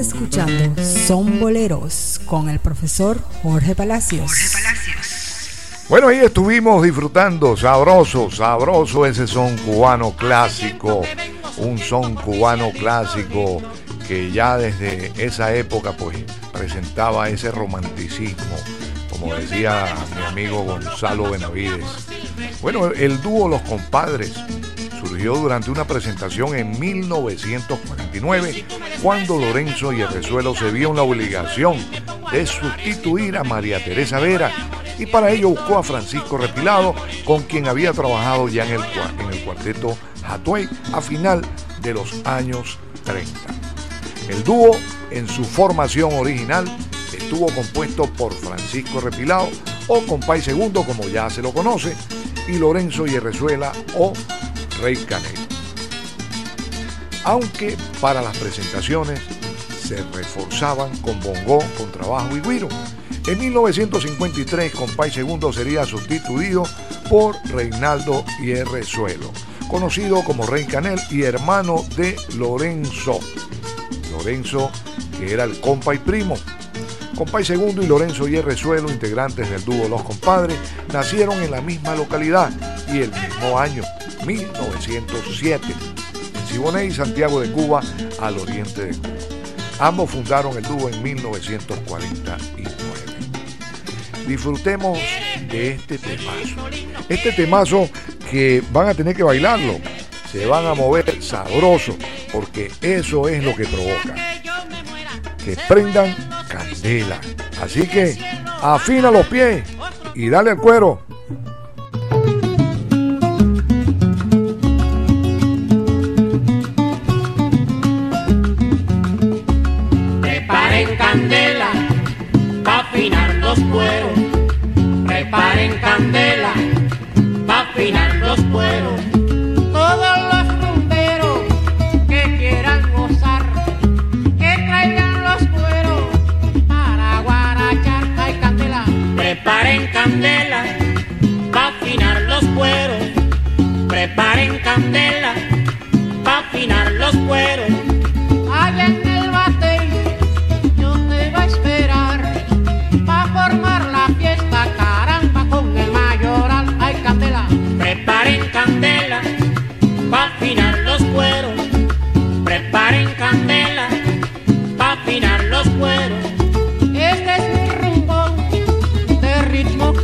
escuchando Son Boleros con el profesor Jorge Palacios. Bueno, ahí estuvimos disfrutando, sabroso, sabroso ese son cubano clásico, un son cubano clásico que ya desde esa época pues presentaba ese romanticismo, como decía mi amigo Gonzalo Benavides. Bueno, el dúo Los Compadres surgió durante una presentación en 1949 cuando Lorenzo y el Resuelo se vio en la obligación de sustituir a María Teresa Vera y para ello buscó a Francisco Repilado con quien había trabajado ya en el, en el cuarteto Hatuey a final de los años 30. El dúo en su formación original estuvo compuesto por Francisco Repilado o Compay Segundo como ya se lo conoce y Lorenzo Yerrezuela o Rey Canel. Aunque para las presentaciones se reforzaban con bongo, contrabajo y guiro. En 1953, Compay Segundo sería sustituido por Reinaldo Hierrezuelo, conocido como Rey Canel y hermano de Lorenzo. Lorenzo, que era el compa y primo. Compay Segundo y Lorenzo Hierrezuelo, integrantes del dúo Los Compadres, nacieron en la misma localidad y el mismo año, 1907, Siboney, Santiago de Cuba, al oriente de Cuba. Ambos fundaron el dúo en 1949. Disfrutemos de este temazo. Este temazo que van a tener que bailarlo. Se van a mover sabroso porque eso es lo que provoca. Que prendan candela. Así que afina los pies y dale al cuero. Los cueros. Preparen candela pa' afinar los cueros. Todos los rumberos que quieran gozar, que traigan los cueros para guarachar. Hay candela, Preparen candela pa' afinar los cueros. Preparen candela pa' afinar los cueros.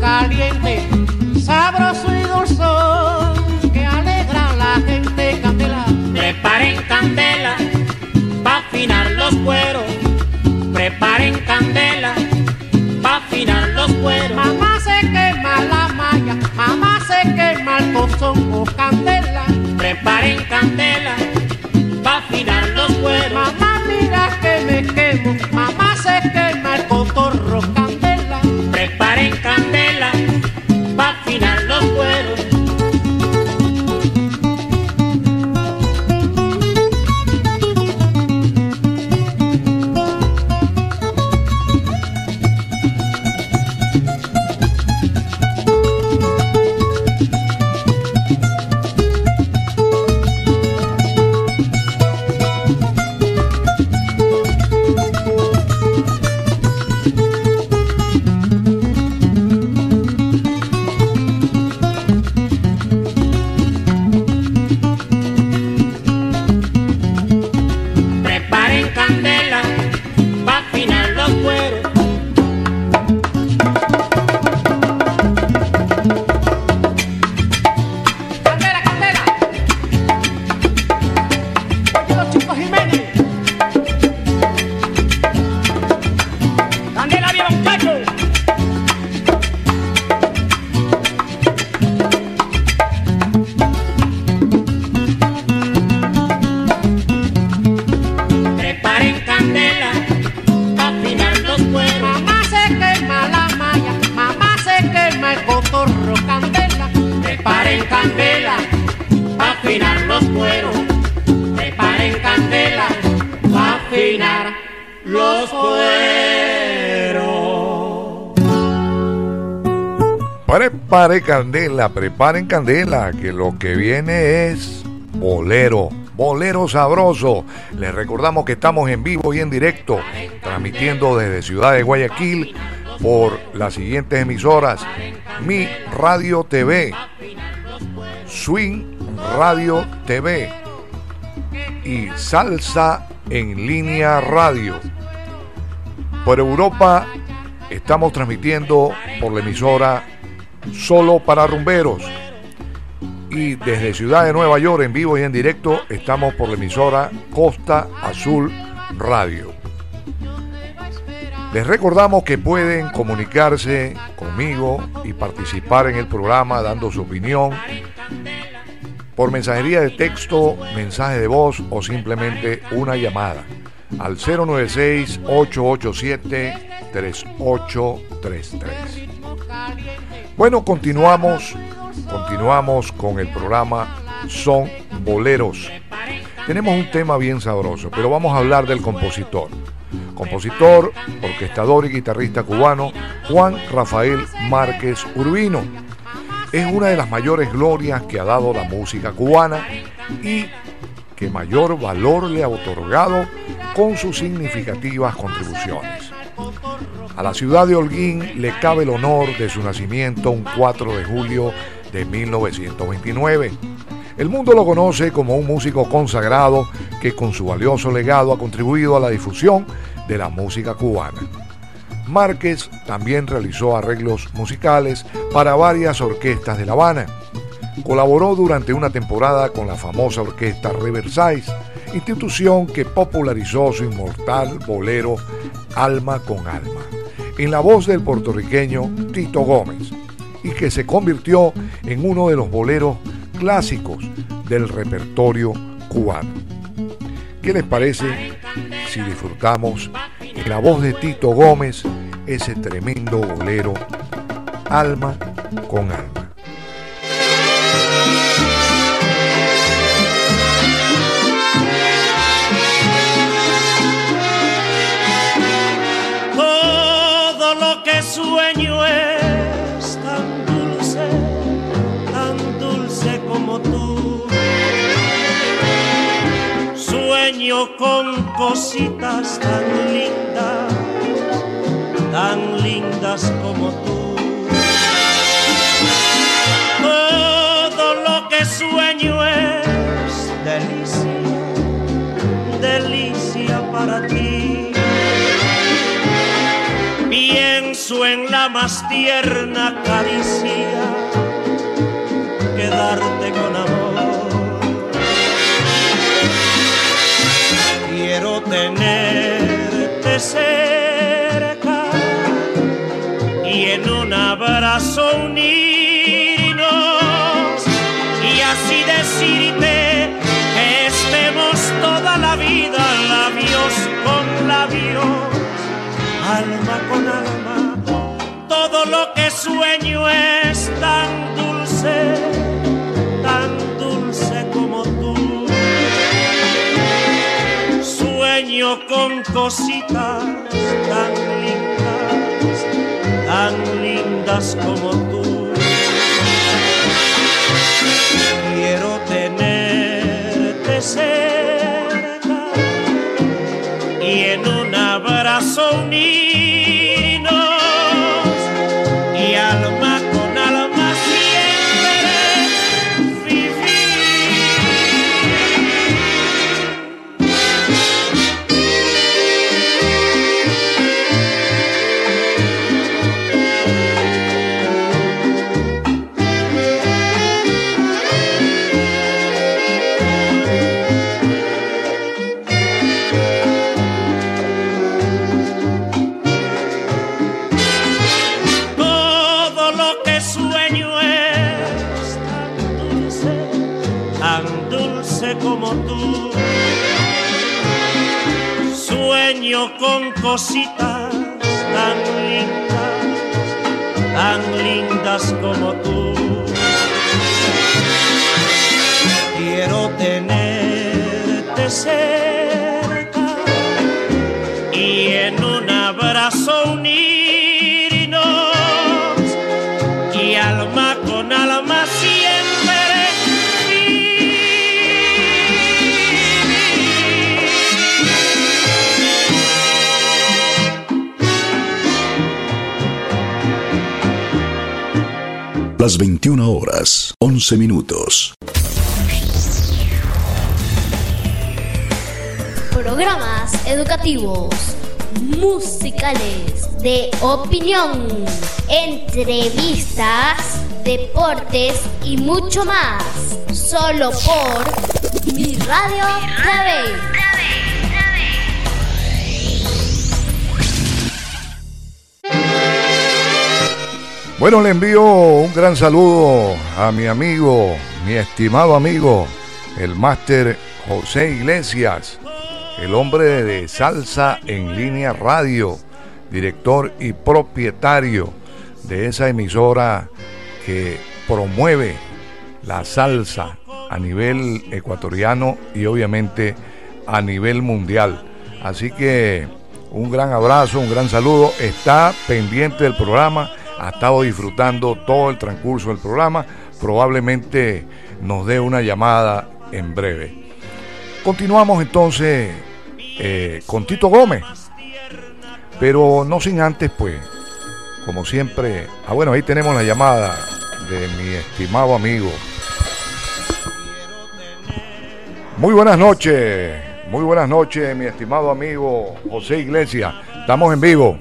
Caliente, sabroso y dulzón que alegra a la gente. Candela. Preparen candela pa' afinar los cueros. Preparen candela pa' afinar los cueros. Mamá se quema la malla, mamá se quema el tozón o candela. Preparen candela pa' afinar los cueros. Mamá mira candela, preparen candela, que lo que viene es bolero, bolero sabroso. Les recordamos que estamos en vivo y en directo, transmitiendo desde Ciudad de Guayaquil por las siguientes emisoras: Mi Radio TV, Swing Radio TV y Salsa en línea radio. Por Europa estamos transmitiendo por la emisora Solo para Rumberos. Y desde Ciudad de Nueva York en vivo y en directo estamos por la emisora Costa Azul Radio. Les recordamos que pueden comunicarse conmigo y participar en el programa dando su opinión por mensajería de texto, mensaje de voz o simplemente una llamada al 096-887-3833. Bueno, continuamos, continuamos con el programa Son Boleros. Tenemos un tema bien sabroso, pero vamos a hablar del compositor. Compositor, orquestador y guitarrista cubano Juan Rafael Márquez Urbino. Es una de las mayores glorias que ha dado la música cubana y que mayor valor le ha otorgado con sus significativas contribuciones. A la ciudad de Holguín le cabe el honor de su nacimiento un 4 de julio de 1929. El mundo lo conoce como un músico consagrado que con su valioso legado ha contribuido a la difusión de la música cubana. Márquez también realizó arreglos musicales para varias orquestas de La Habana. Colaboró durante una temporada con la famosa orquesta Riverside institución que popularizó su inmortal bolero Alma con Alma, en la voz del puertorriqueño Tito Gómez, y que se convirtió en uno de los boleros clásicos del repertorio cubano. ¿Qué les parece si disfrutamos en la voz de Tito Gómez ese tremendo bolero Alma con Alma? Con cositas tan lindas, tan lindas como tú. Todo lo que sueño es delicia, delicia para ti. Pienso en la más tierna caricia que darte con amor. Tenerte cerca y en un abrazo unirnos y así decirte que estemos toda la vida labios con labios alma con alma, todo lo que sueño es Con cositas tan lindas, tan lindas como tú. Quiero tenerte cerca y en un abrazo unirnos cositas tan lindas, tan lindas como tú. Quiero tenerte cerca Las 21 horas, 11 minutos. Programas educativos, musicales, de opinión, entrevistas, deportes y mucho más. Solo por Mi Radio TV. Bueno, le envío un gran saludo a mi amigo, mi estimado amigo, el máster José Iglesias, el hombre de Salsa en Línea Radio, director y propietario de esa emisora que promueve la salsa a nivel ecuatoriano y obviamente a nivel mundial. Así que un gran abrazo, un gran saludo. Está pendiente del programa, ha estado disfrutando todo el transcurso del programa. Probablemente nos dé una llamada en breve. Continuamos entonces eh, con Tito Gómez, pero no sin antes, pues, como siempre. Ah, bueno, ahí tenemos la llamada de mi estimado amigo. Muy buenas noches, muy buenas noches, mi estimado amigo José Iglesias. Estamos en vivo.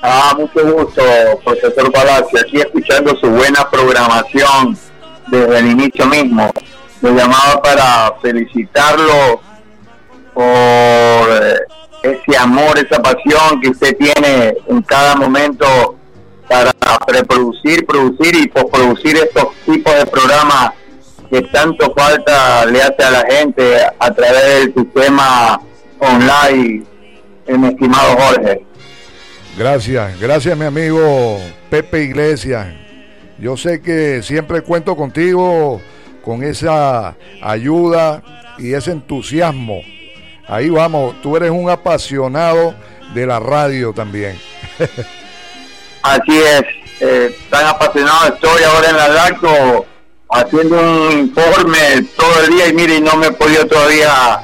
Ah, mucho gusto, profesor Palacio, aquí escuchando su buena programación desde el inicio mismo. lo llamaba para felicitarlo por eh, ese amor, esa pasión que usted tiene en cada momento para preproducir, producir y postproducir estos tipos de programas que tanto falta le hace a la gente a través del sistema online, mi estimado Jorge. Gracias, gracias mi amigo Pepe Iglesias. Yo sé que siempre cuento contigo con esa ayuda y ese entusiasmo. Ahí vamos, tú eres un apasionado de la radio también. Así es, eh, tan apasionado estoy ahora en la LACO haciendo un informe todo el día y mire, no me he podido todavía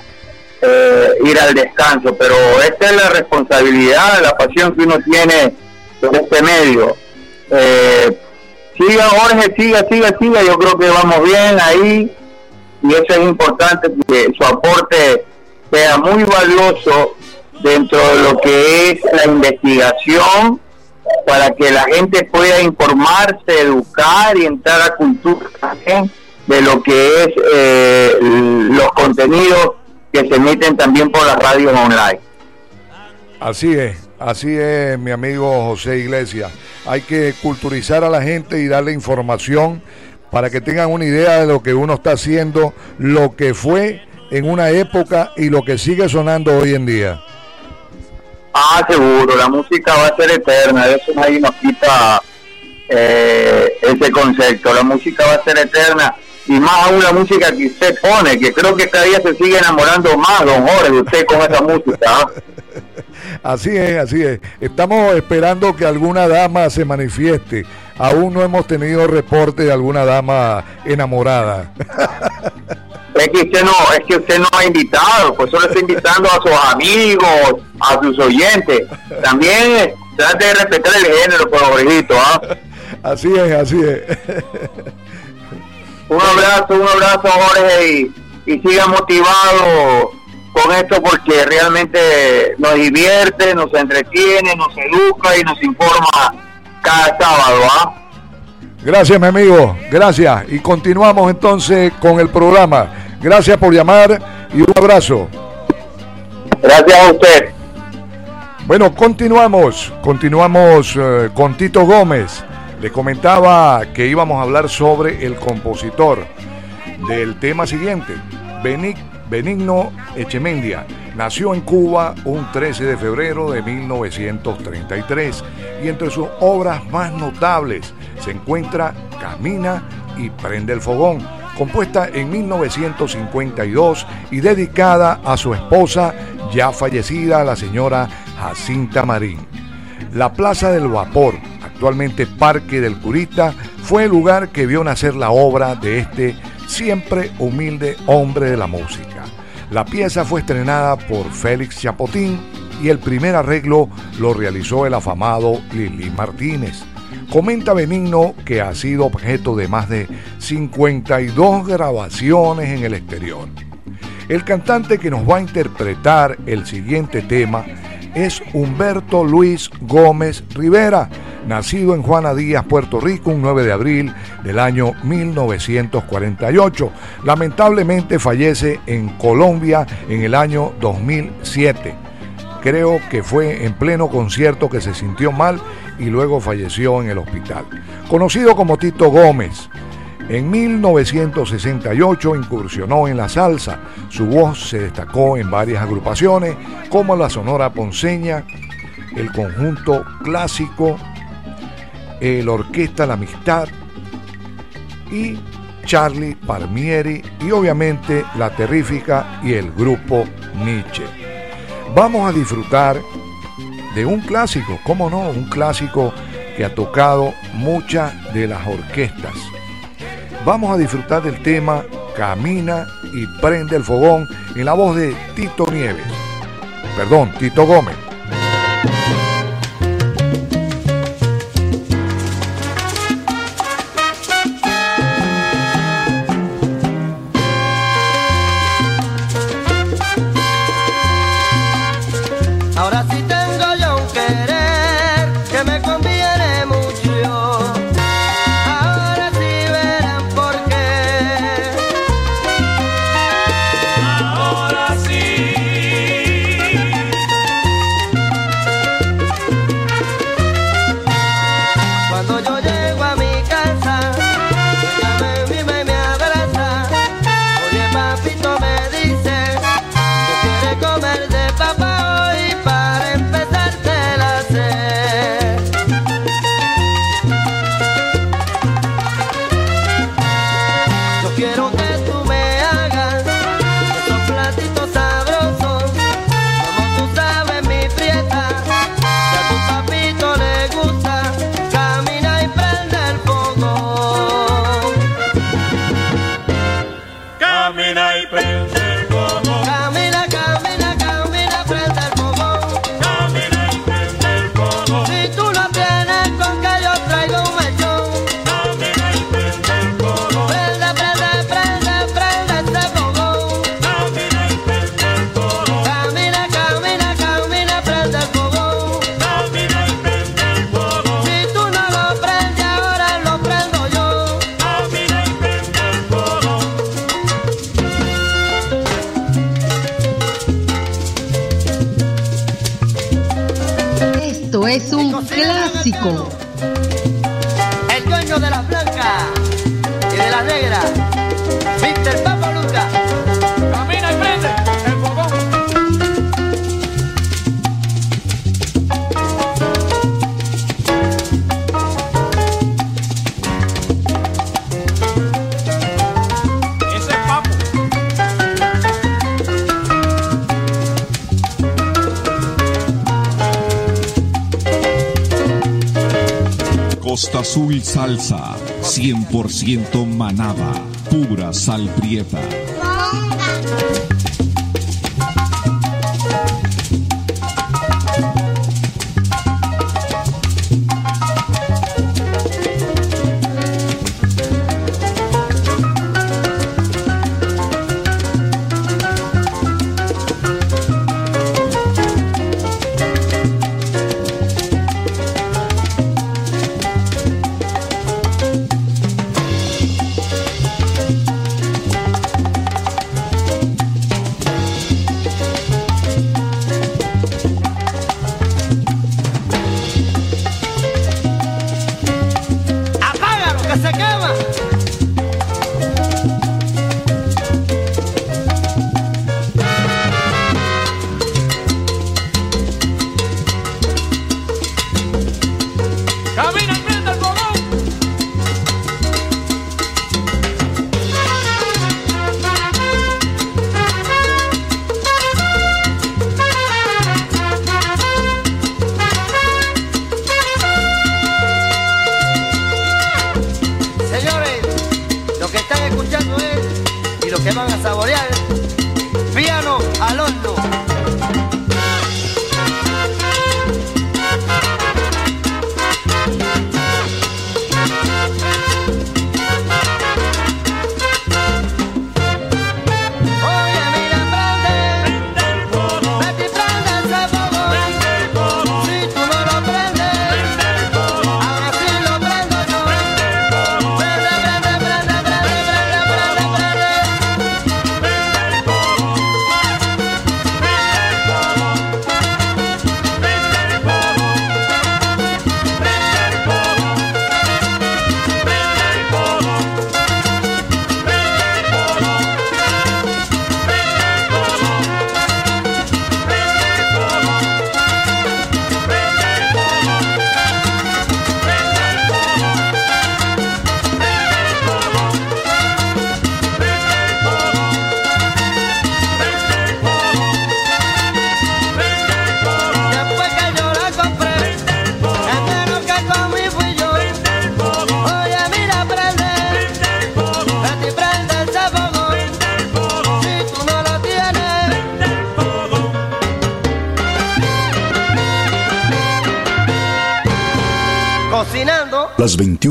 eh, ir al descanso, pero esta es la responsabilidad, la pasión que uno tiene por este medio. Eh, siga Jorge, siga, siga, siga, yo creo que vamos bien ahí y eso es importante que su aporte sea muy valioso dentro de lo que es la investigación para que la gente pueda informarse, educar y entrar a cultura de lo que es eh, los contenidos que se emiten también por las radios online. Así es, así es mi amigo José Iglesias. Hay que culturizar a la gente y darle información para que tengan una idea de lo que uno está haciendo, lo que fue en una época y lo que sigue sonando hoy en día. Ah, seguro, la música va a ser eterna, eso nadie nos quita eh, ese concepto, la música va a ser eterna y más aún la música que usted pone, que creo que cada día se sigue enamorando más, don Jorge, de usted con esa música. ¿ah? Así es, así es. Estamos esperando que alguna dama se manifieste. Aún no hemos tenido reporte de alguna dama enamorada. Es que usted no, es que usted no ha invitado, pues solo está invitando a sus amigos, a sus oyentes. También eh, trate de respetar el género, por favorito, ¿ah? Así es, así es. Un abrazo, un abrazo, Jorge, y, y siga motivado con esto porque realmente nos divierte, nos entretiene, nos educa y nos informa cada sábado, ¿ah? Gracias, mi amigo. Gracias. Y continuamos entonces con el programa. Gracias por llamar y un abrazo. Gracias a usted. Bueno, continuamos. Continuamos eh, con Tito Gómez. Le comentaba que íbamos a hablar sobre el compositor del tema siguiente. Beni- Benigno Echemendia nació en Cuba un 13 de febrero de 1933 y entre sus obras más notables se encuentra Camina y Prende el Fogón, compuesta en 1952 y dedicada a su esposa ya fallecida, la señora Jacinta Marín. La Plaza del Vapor, actualmente Parque del Curita, fue el lugar que vio nacer la obra de este siempre humilde hombre de la música. La pieza fue estrenada por Félix Chapotín y el primer arreglo lo realizó el afamado Lili Martínez. Comenta Benigno que ha sido objeto de más de 52 grabaciones en el exterior. El cantante que nos va a interpretar el siguiente tema es Humberto Luis Gómez Rivera, nacido en Juana Díaz, Puerto Rico, un 9 de abril del año 1948. Lamentablemente fallece en Colombia en el año 2007. Creo que fue en pleno concierto que se sintió mal y luego falleció en el hospital. Conocido como Tito Gómez, en 1968 incursionó en la salsa. Su voz se destacó en varias agrupaciones como la Sonora Ponceña, el conjunto clásico, el Orquesta La Amistad y Charlie Palmieri y obviamente la terrífica y el grupo Nietzsche. Vamos a disfrutar de un clásico, cómo no, un clásico que ha tocado muchas de las orquestas. Vamos a disfrutar del tema Camina y prende el fogón en la voz de Tito Nieves. Perdón, Tito Gómez. Salsa, 100% manada, pura sal prieta.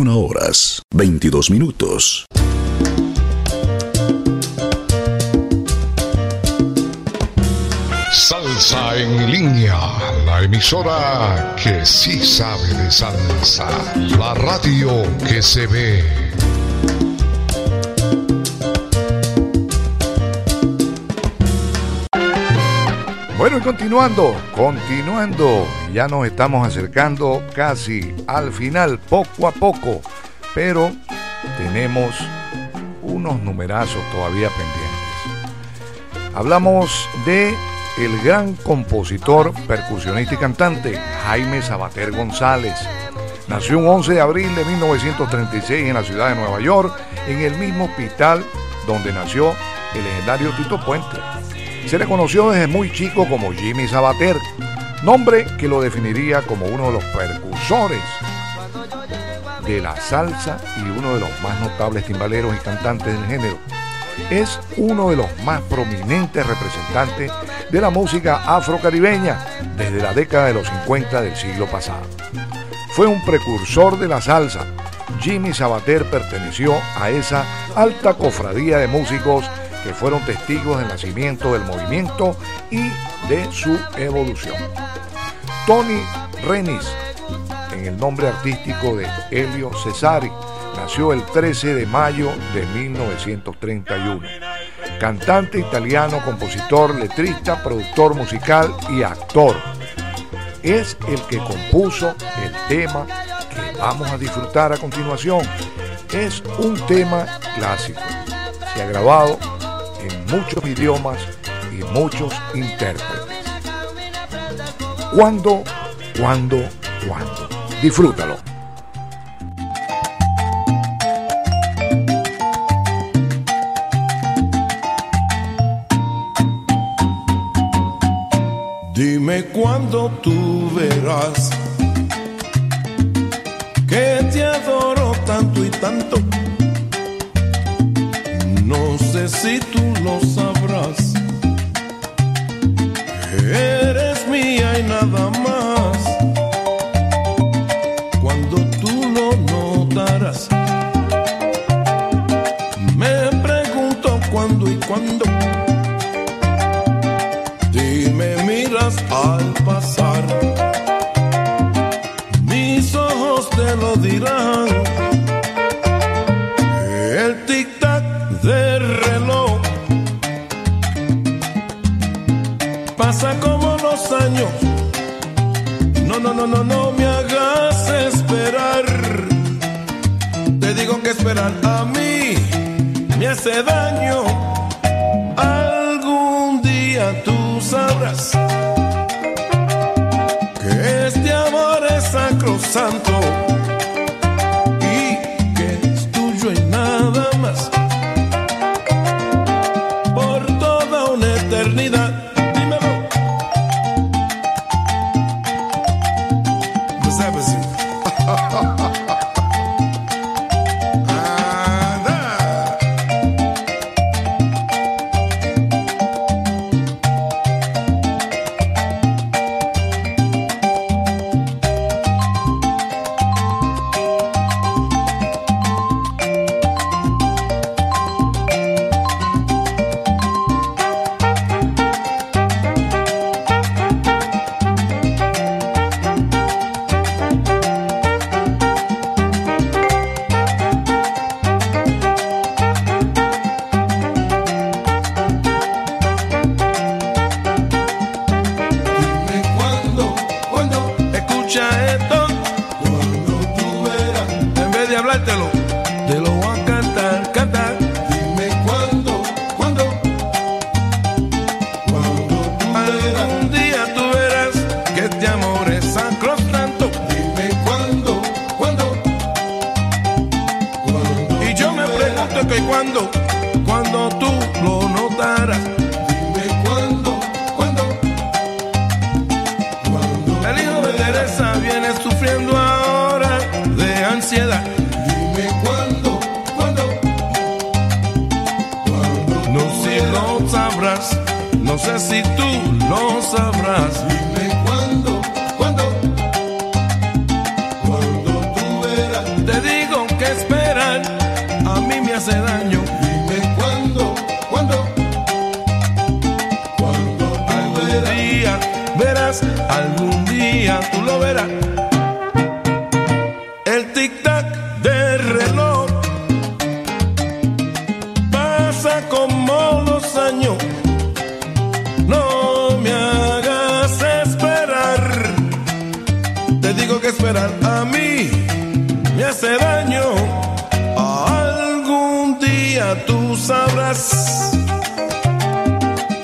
21 horas, 22 minutos. Salsa en línea, la emisora que sí sabe de salsa, la radio que se ve. Bueno, y continuando, continuando, ya nos estamos acercando casi al final, poco a poco, pero tenemos unos numerazos todavía pendientes. Hablamos de el gran compositor, percusionista y cantante Jaime Sabater González. Nació un 11 de abril de 1936 en la ciudad de Nueva York, en el mismo hospital donde nació el legendario Tito Puente. Se le conoció desde muy chico como Jimmy Sabater, nombre que lo definiría como uno de los percusores de la salsa y uno de los más notables timbaleros y cantantes del género. Es uno de los más prominentes representantes de la música afrocaribeña desde la década de los 50 del siglo pasado. Fue un precursor de la salsa. Jimmy Sabater perteneció a esa alta cofradía de músicos que fueron testigos del nacimiento del movimiento y de su evolución. Tony Renis, en el nombre artístico de Helio Cesari, nació el 13 de mayo de 1931. Cantante italiano, compositor, letrista, productor musical y actor. Es el que compuso el tema que vamos a disfrutar a continuación. Es un tema clásico. Se ha grabado en muchos idiomas y muchos intérpretes cuando, cuando, cuando. Disfrútalo. Dime cuando tú verás que te adoro tanto y tanto. No sé si tú a mí me hace daño. Algún día tú sabrás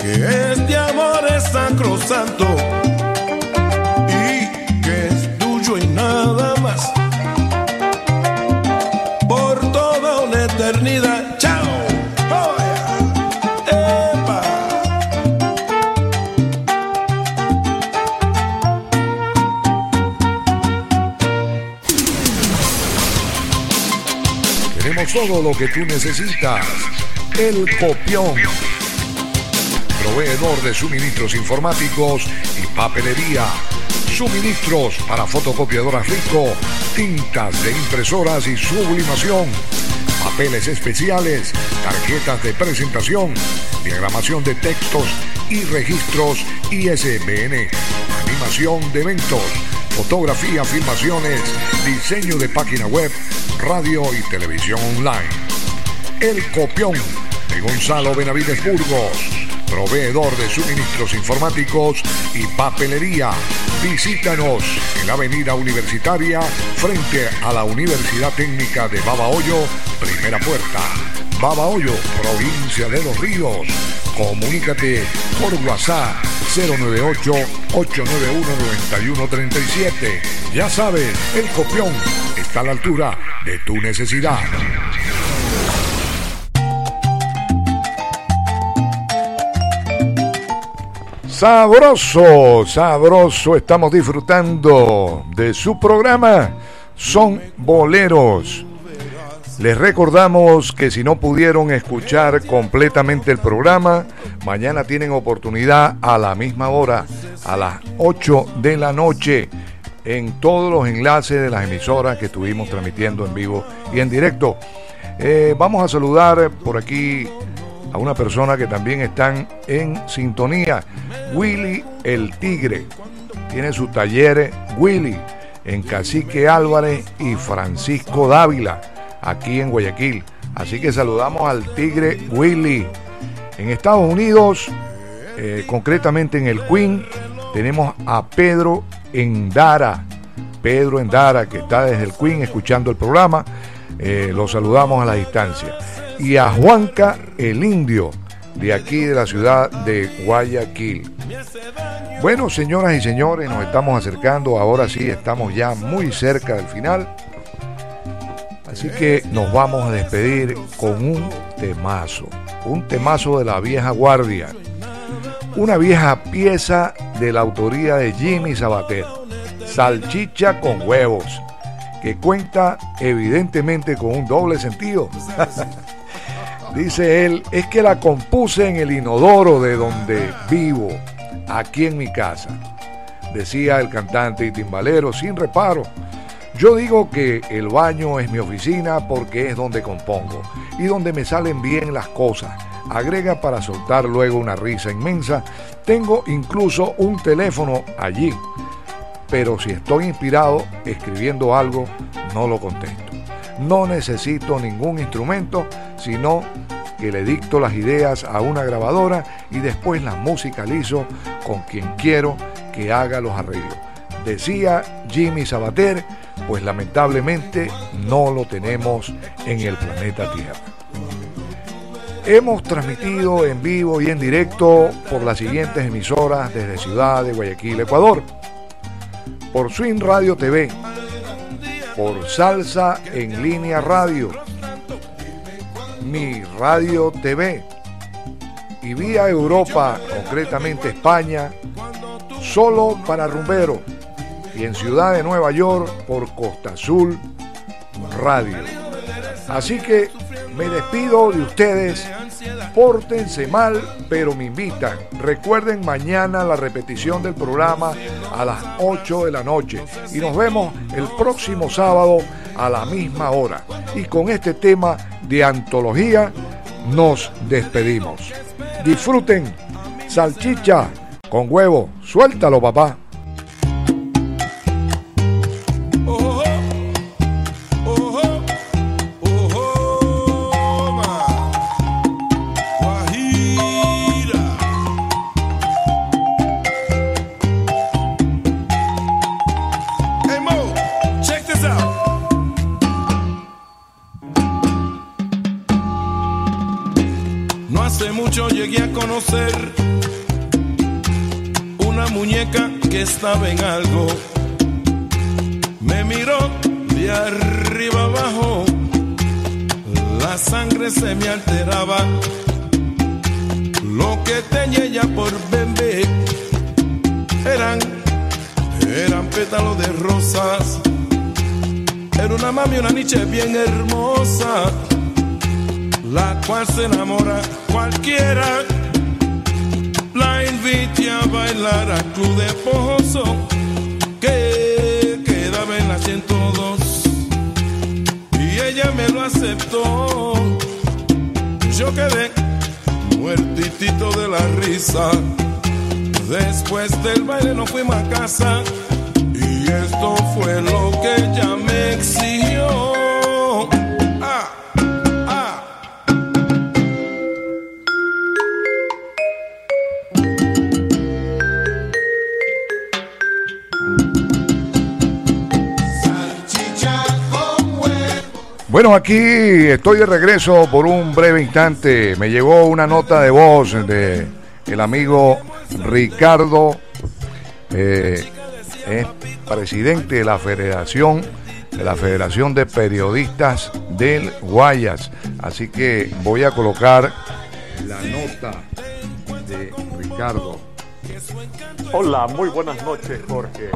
que este amor es sacrosanto. todo lo que tú necesitas. El Copión. Proveedor de suministros informáticos y papelería. Suministros para fotocopiadoras Rico, tintas de impresoras y sublimación, papeles especiales, tarjetas de presentación, diagramación de textos y registros ISBN, animación de eventos fotografía, filmaciones, diseño de página web, radio y televisión online. El Copión de Gonzalo Benavides Burgos, proveedor de suministros informáticos y papelería. Visítanos en la Avenida Universitaria frente a la Universidad Técnica de Babahoyo, primera puerta. Babahoyo, provincia de Los Ríos. Comunícate por WhatsApp 098-891-9137. Ya sabes, el copión está a la altura de tu necesidad. Sabroso, sabroso, estamos disfrutando de su programa. Son boleros. Les recordamos que si no pudieron escuchar completamente el programa, mañana tienen oportunidad a la misma hora, a las 8 de la noche, en todos los enlaces de las emisoras que estuvimos transmitiendo en vivo y en directo. Eh, vamos a saludar por aquí a una persona que también están en sintonía, Willy el Tigre. Tiene su taller Willy en Cacique Álvarez y Francisco Dávila, aquí en Guayaquil. Así que saludamos al Tigre Willy. En Estados Unidos, eh, concretamente en el Queen, tenemos a Pedro Endara. Pedro Endara, que está desde el Queen escuchando el programa. Eh, lo saludamos a la distancia y a Juanca el Indio, de aquí de la ciudad de Guayaquil. Bueno, señoras y señores, nos estamos acercando, ahora sí estamos ya muy cerca del final. Así que nos vamos a despedir con un temazo, un temazo de la vieja guardia, una vieja pieza de la autoría de Jimmy Sabater, Salchicha con huevos, que cuenta evidentemente con un doble sentido. Dice él, es que la compuse en el inodoro de donde vivo, aquí en mi casa. Decía el cantante y timbalero sin reparo. Yo digo que el baño es mi oficina porque es donde compongo y donde me salen bien las cosas. Agrega para soltar luego una risa inmensa. Tengo incluso un teléfono allí. Pero si estoy inspirado escribiendo algo, no lo contesto. No necesito ningún instrumento, sino que le dicto las ideas a una grabadora y después las musicalizo con quien quiero que haga los arreglos. Decía Jimmy Sabater, pues lamentablemente no lo tenemos en el planeta Tierra. Hemos transmitido en vivo y en directo por las siguientes emisoras desde Ciudad de Guayaquil, Ecuador. Por Swing Radio TV, por Salsa en Línea Radio, Mi Radio TV y vía Europa, concretamente España, solo para Rumbero y en Ciudad de Nueva York por Costa Azul Radio. Así que me despido de ustedes. Pórtense mal, pero me invitan. Recuerden mañana la repetición del programa a las 8 de la noche. Y nos vemos el próximo sábado a la misma hora. Y con este tema de antología nos despedimos. Disfruten salchicha con huevo. Suéltalo, papá. Que estaba en algo. Me miró de arriba abajo, la sangre se me alteraba. Lo que tenía ella por bebé eran eran pétalos de rosas. Era una mami, una niche bien hermosa, la cual se enamora cualquiera. La invité a bailar al club que quedaba en la 102. Y ella me lo aceptó. Yo quedé muertitito de la risa. Después del baile nos fuimos a casa y esto fue lo que ella me exigió. Bueno, aquí estoy de regreso por un breve instante. Me llegó una nota de voz de el amigo Ricardo, eh, es presidente de la Federación de la Federación de Periodistas del Guayas. Así que voy a colocar la nota de Ricardo. Hola, muy buenas noches, Jorge.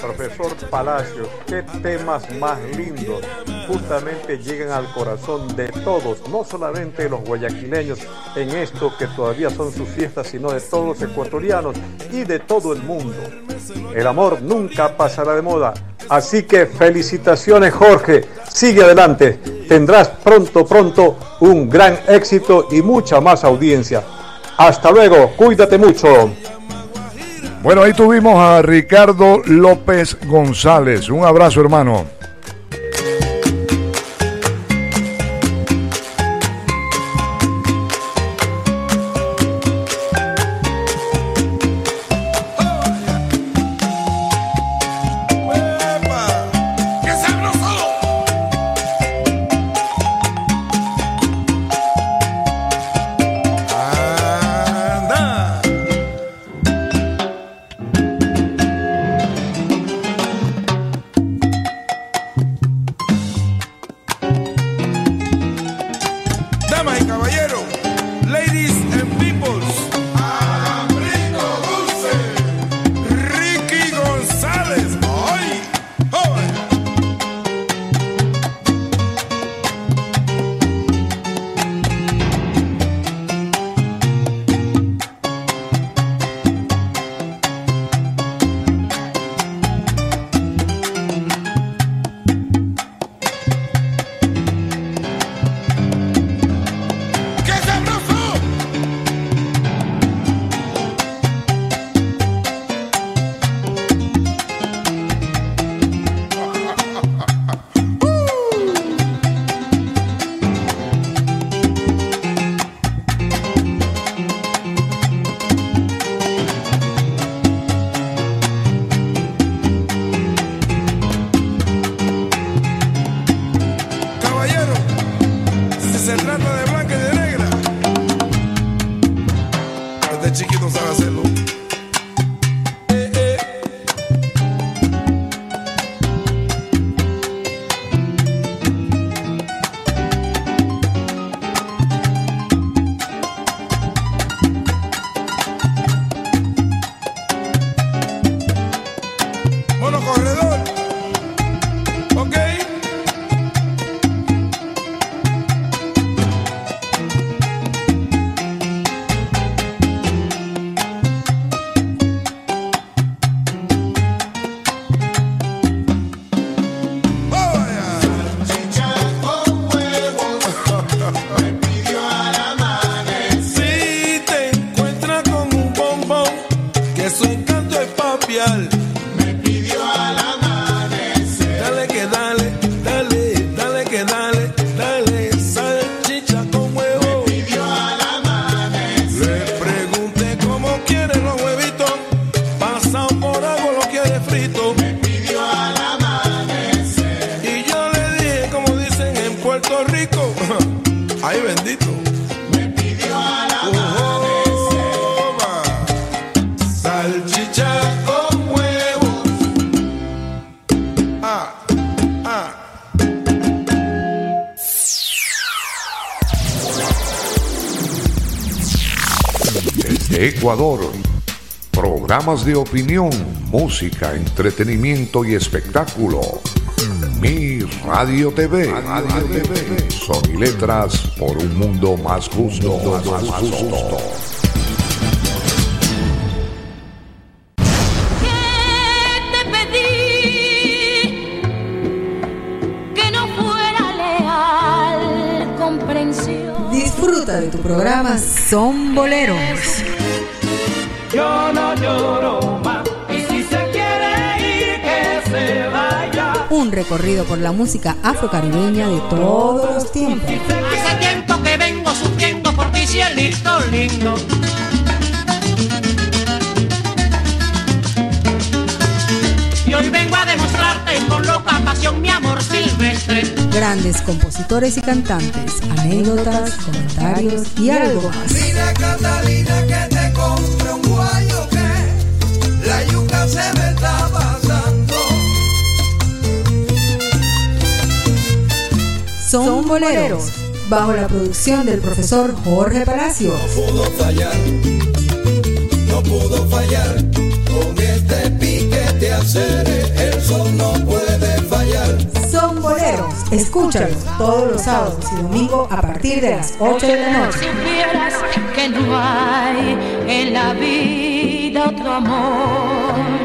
Profesor Palacios, qué temas más lindos justamente llegan al corazón de todos, no solamente los guayaquileños en esto que todavía son sus fiestas, sino de todos los ecuatorianos y de todo el mundo. El amor nunca pasará de moda. Así que felicitaciones, Jorge. Sigue adelante. Tendrás pronto, pronto un gran éxito y mucha más audiencia. Hasta luego. Cuídate mucho. Bueno, ahí tuvimos a Ricardo López González. Un abrazo, hermano. Opinión, música, entretenimiento y espectáculo. Mi Radio TV, Radio TV. Son y letras por un mundo más justo, más justo. te pedí que no fuera leal, comprensión. Disfruta de tu programa Son Boleros. recorrido por la música afrocaribeña de todos los tiempos. Hace tiempo que vengo sufriendo por ti, cielito lindo. Y hoy vengo a demostrarte con loca pasión mi amor silvestre. Grandes compositores y cantantes, anécdotas, comentarios y algo más. Mira, Catalina, que te Son boleros, bajo la producción del profesor Jorge Palacios. pudo fallar, no pudo fallar. Con este piquete acere, el sol no puede fallar. Son boleros, escúchalos todos los sábados y domingos a partir de las 8 de la noche. supieras que no hay en la vida otro amor